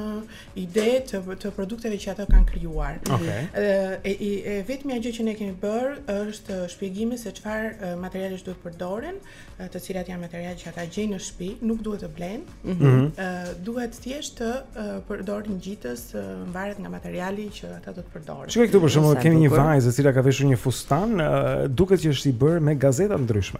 ide të të produkteve që ata kanë krijuar. Okej. Okay. E, e, vetmja gjë që ne kemi bër është shpjegimi se çfarë materialesh duhet të përdoren, të cilat janë materiale që ata gjejnë në shtëpi, nuk duhet të blenë. Mm -hmm. duhet thjesht të përdorin ngjitës, varet nga materiali që ata do të përdorin. Shikoj këtu për shembull kemi një vajzë e cila ka veshur një fustan, duket që është i bërë me gazeta të ndryshme.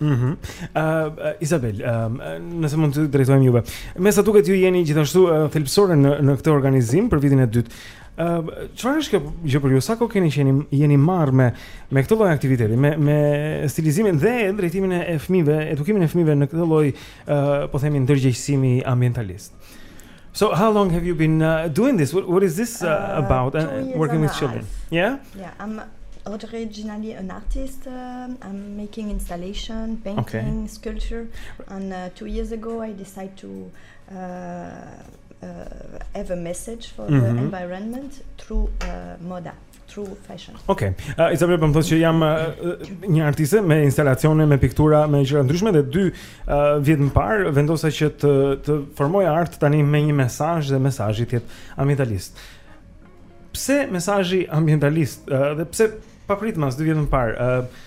Mhm. Mm uh, Isabel, uh, nëse mund t'ju drejtohem juve. Me sa duket ju jeni gjithashtu uh, thelbësore në në këtë organizim për vitin e dytë. Ë, uh, çfarë është kjo gjë për ju? Sa kohë keni që jeni marrë me me këtë lloj aktiviteti, me me stilizimin dhe drejtimin e fëmijëve, edukimin e fëmijëve në këtë lloj, ë, uh, po themi ndërgjegjësimi ambientalist. So how long have you been uh, doing this? What, what is this uh, about uh, working with children? Life. Yeah? Yeah, I'm originally an artist. Uh, I'm making installation, painting, okay. sculpture. And 2 years ago I decided to uh uh, have a message for mm -hmm. the mhm. environment through uh, moda true fashion. Okej. Okay. Uh, Isabel po më thotë që jam uh, një artiste me instalacione, me piktura, me gjëra të ndryshme dhe dy uh, vjet më parë vendosa që të të formoj art tani me një mesazh dhe mesazhi të jetë ambientalist. Pse mesazhi ambientalist uh, dhe pse papritmas dy vjet më parë? Uh,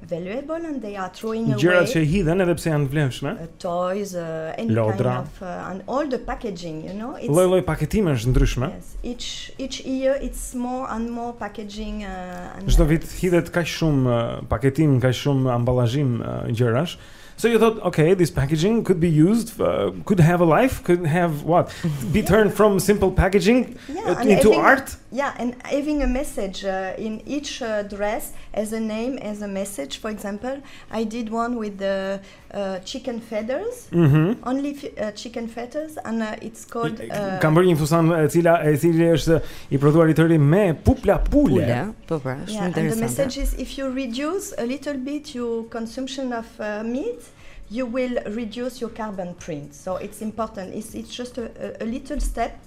Gjërat që hidhen edhe pse janë të vlefshme. Toys, uh, any Lodra. kind of uh, and all the packaging, you know. It's lloj lloj paketimesh të ndryshme. Yes. Each each year it's more and more packaging uh, and Çdo vit hidhet kaq shumë uh, paketim, kaq shumë ambalazhim uh, gjërash. So you thought, okay, this packaging could be used, for, uh, could have a life, could have what? Be yeah. turned from simple packaging uh, yeah, into having, art? Yeah, and having a message uh, in each uh, dress as a name, as a message. For example, I did one with the uh, chicken feathers. Mm -hmm. Only uh, chicken feathers and uh, it's Kod, uh, kam bërë një fusan e cila e cili është i prodhuar i tëri me pupla pule. Pule, po pra, shumë yeah, interesante. The message is if you reduce a little bit your consumption of uh, meat, you will reduce your carbon print. So it's important. It's it's just a, a, a little step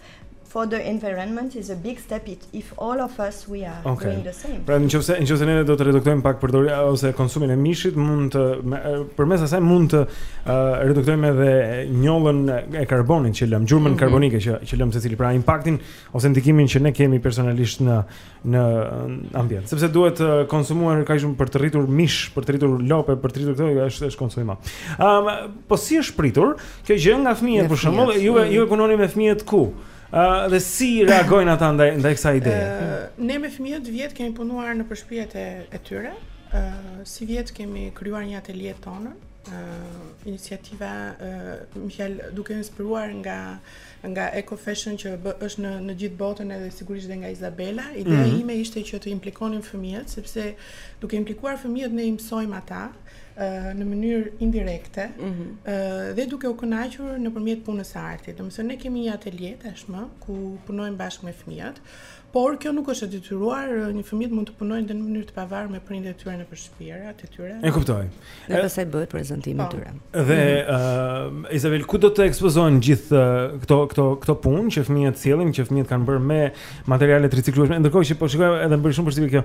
for the environment is a big step it if all of us we are okay. doing the same. Pra nëse nëse ne do të reduktojmë pak përdorimin ose konsumin e mishit, mund të përmes asaj mund të uh, reduktojmë edhe njollën e karbonit që lëm, gjurmën mm -hmm. karbonike që që lëm secili, pra impaktin ose ndikimin që ne kemi personalisht në në ambient. Sepse duhet të uh, konsumuar kaq shumë për të rritur mish, për të rritur lopë, për të rritur këto, është është konsumim. Ëm, um, po si është pritur kjo gjë nga fëmijët për shembull, ju mm. ju e punoni me fëmijët ku? Ë uh, dhe si reagojnë ata ndaj ndaj kësaj ideje? Uh, ne me fëmijët vjet kemi punuar nëpër shpijat e, e tyre. Ë uh, sivjet kemi krijuar një atelie tonën. Ë uh, iniciativa ë uh, më fal duke inspiruar nga nga Eco Fashion që bë, është në në gjithë botën edhe sigurisht dhe nga Izabela. Ideja mm -hmm. ime ishte që të implikonim fëmijët sepse duke implikuar fëmijët ne i mësojmë ata. Ë në mënyrë indirekte dhe duke u kënaqur nëpërmjet punës së artit. Domethënë ne kemi një atelje tashmë ku punojmë bashkë me fëmijët, por kjo nuk është e detyruar, një fëmijë mund të punojë në mënyrë të pavarur me prindërit e tyre nëpër shtëpiat e tyre. E kuptoj. Dhe pastaj bëhet prezantimi i po. tyre. Dhe ë mhm. uh, Isabel, ku do të ekspozohen gjithë uh, këto këto këto punë që fëmijët sjellin, që fëmijët kanë bërë me materiale të riciklueshme. Ndërkohë që po shikoj edhe më bëri shumë përshtypje kjo.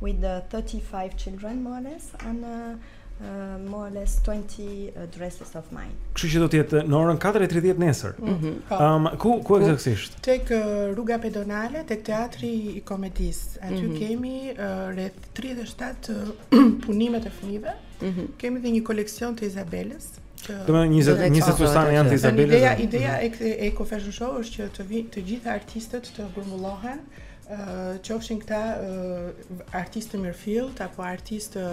With the thirty five children more or less and more or less twenty dresses of mine. Kështu që do të jetë në orën 4:30 nesër. Ëm mhm. po. um, ku ku po. eksaktësisht? Tek rruga pedonale tek Teatri i Komedisë. Aty mm -hmm. kemi uh, rreth 37 punime të fëmijëve. Mm -hmm. Kemi dhe një koleksion të Izabelës. Domethënë 20 20 fustane janë të Izabelës. Ideja ideja e Eco Fashion Show është që të vi, të gjithë artistët të grumbullohen qofshin këta artistë të mirëfilltë apo artistë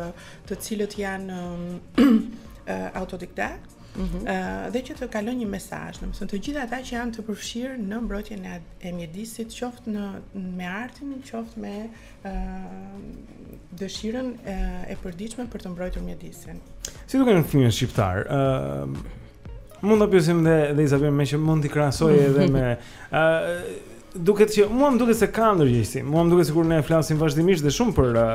të cilët janë autodidakt mhm. dhe që të kalojnë një mesazh, domethënë të gjithë ata që janë të përfshirë në mbrojtjen e mjedisit, qoftë në me artin, qoftë me dëshirën e përditshme për të mbrojtur mjedisin. Si duken fëmijët shqiptarë? Ë mund ta pyesim dhe dhe Izabel meqë mund t'i krahasojë edhe me ë Duket që mua më duket se ka ndërgjegjësim. Mua më duket sikur ne flasim vazhdimisht dhe shumë për uh,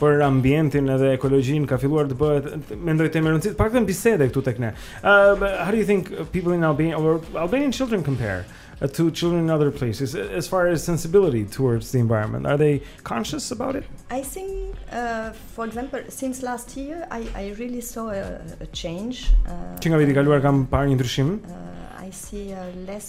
për ambientin edhe ekologjia ka filluar të bëhet një temë e rëndësishme bisede këtu tek ne. Uh, how do you think people in Albania or Albanian children compare uh, to children in other places as far as sensibility towards the environment? Are they conscious about it? I think uh, for example since last year I I really saw a, a change. Uh, Që nga viti i kaluar kam parë një ndryshim. Uh, I see uh, less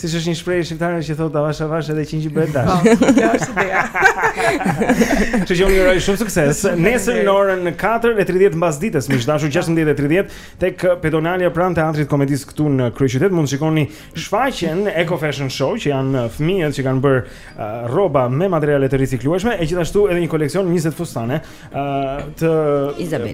Siç është një shprehje shqiptare që thotë avash avash edhe qingji bëhet dash. Po, kjo është ideja. Ju uroj shumë sukses. Nesër në orën 4:30 mbas ditës, miq të dashur 16:30 tek Pedonalja pranë Teatrit të Komedisë këtu në kryeqytet mund të shikoni shfaqjen Eco Fashion Show që janë uh, fëmijët që kanë bërë uh, rroba me materiale të riciklueshme e gjithashtu edhe një koleksion 20 fustane të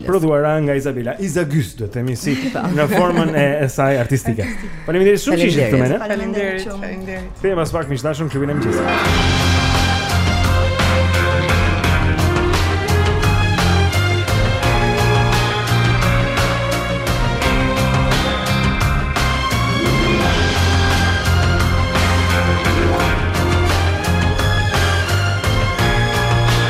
prodhuara nga Izabela. Izagus, do të themi si po. në formën e, e saj artistike. Faleminderit shumë që ishit këtu me ne. Faleminderit. Faleminderit. Kemi pas pak miq të dashur klubin e mëngjesit.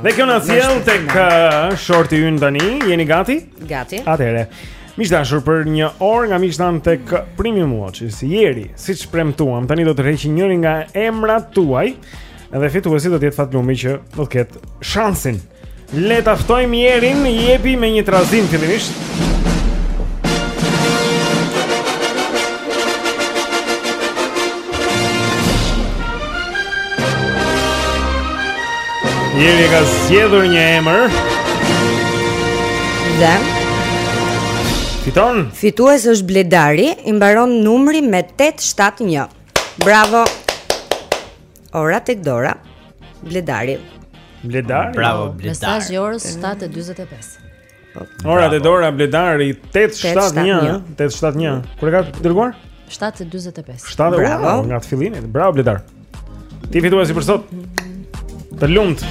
Dhe kjo na sjell tek uh, shorti ynë tani, jeni gati? Gati. Atëherë miq të dashur për një orë nga mishdan tek Premium Watches Jeri, siç premtuam, tani do të tërheqim njërin nga emrat tuaj Edhe fituesi do të jetë fatlumi që do të ketë shansin. Le ta ftojmë Jerin, i jep një trazim fillimisht. Jeri ka zgjedhur një emër. Dhe fiton. Fitues është Bledari, i mbaron numri me 871. Bravo. Ora tek dora. Bledari. Bledari. Bravo Bledari. Mesazh i orës 7:45. Po. Ora tek dora Bledari 871, 871. Kur e ka dërguar? 7:45. 7:00. Bravo nga të fillimit. Bravo Bledar. Ti fituesi për sot. Të lumt.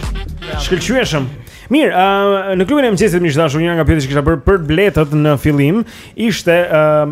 Shkëlqyeshëm. Mirë, uh, në klubin e mëngjesit miq të dashur një nga pyetjet që kisha bërë për bletët në fillim ishte uh,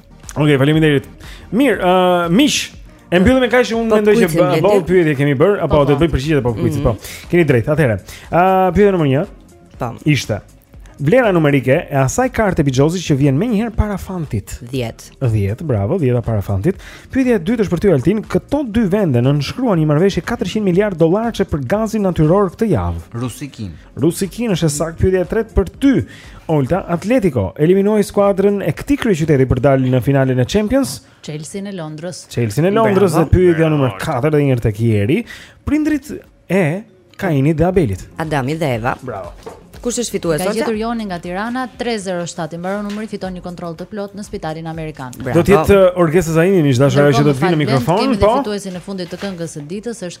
Okej, okay, faleminderit. Mirë, ë uh, miq, e mbyllim me kaq që unë mendoj që po pyetje kemi bërë, apo po, do të po. bëj përgjigje apo kuici mhm. po. Keni drejt, atëherë. Ë uh, pyetja nr. 1. Tam. Ishte. Vlera numerike e asaj karte bixhozi që vjen menjëherë para fantit. 10. 10, bravo, 10 para fantit. Pyetja e dytë është për ty Altin, këto dy vende nënshkruan një marrëveshje 400 miliard dollarësh për gazin natyror këtë javë. Rusi-Kinë. Rusi-Kinë është e saktë pyetja e tretë për ty. Olta Atletico eliminoi skuadrën e këtij kryeqyteti për të dalë në finalen e Champions. Chelsea në Londrës. Chelsea në Londrës dhe pyetja numër 4 dhe një herë tek Jeri. Prindrit e Kainit dhe Abelit. Adami dhe Eva. Bravo. Kush është fituesi Olta? Ka gjetur Joni nga Tirana 307 i mbaron numri fiton një kontroll të plot në spitalin amerikan. Bravo. Do të jetë uh, Orgesa Zaimi, miq të dashur, që do të vijë në mikrofon, po. Kemi fituesin e fundit të këngës së ditës, është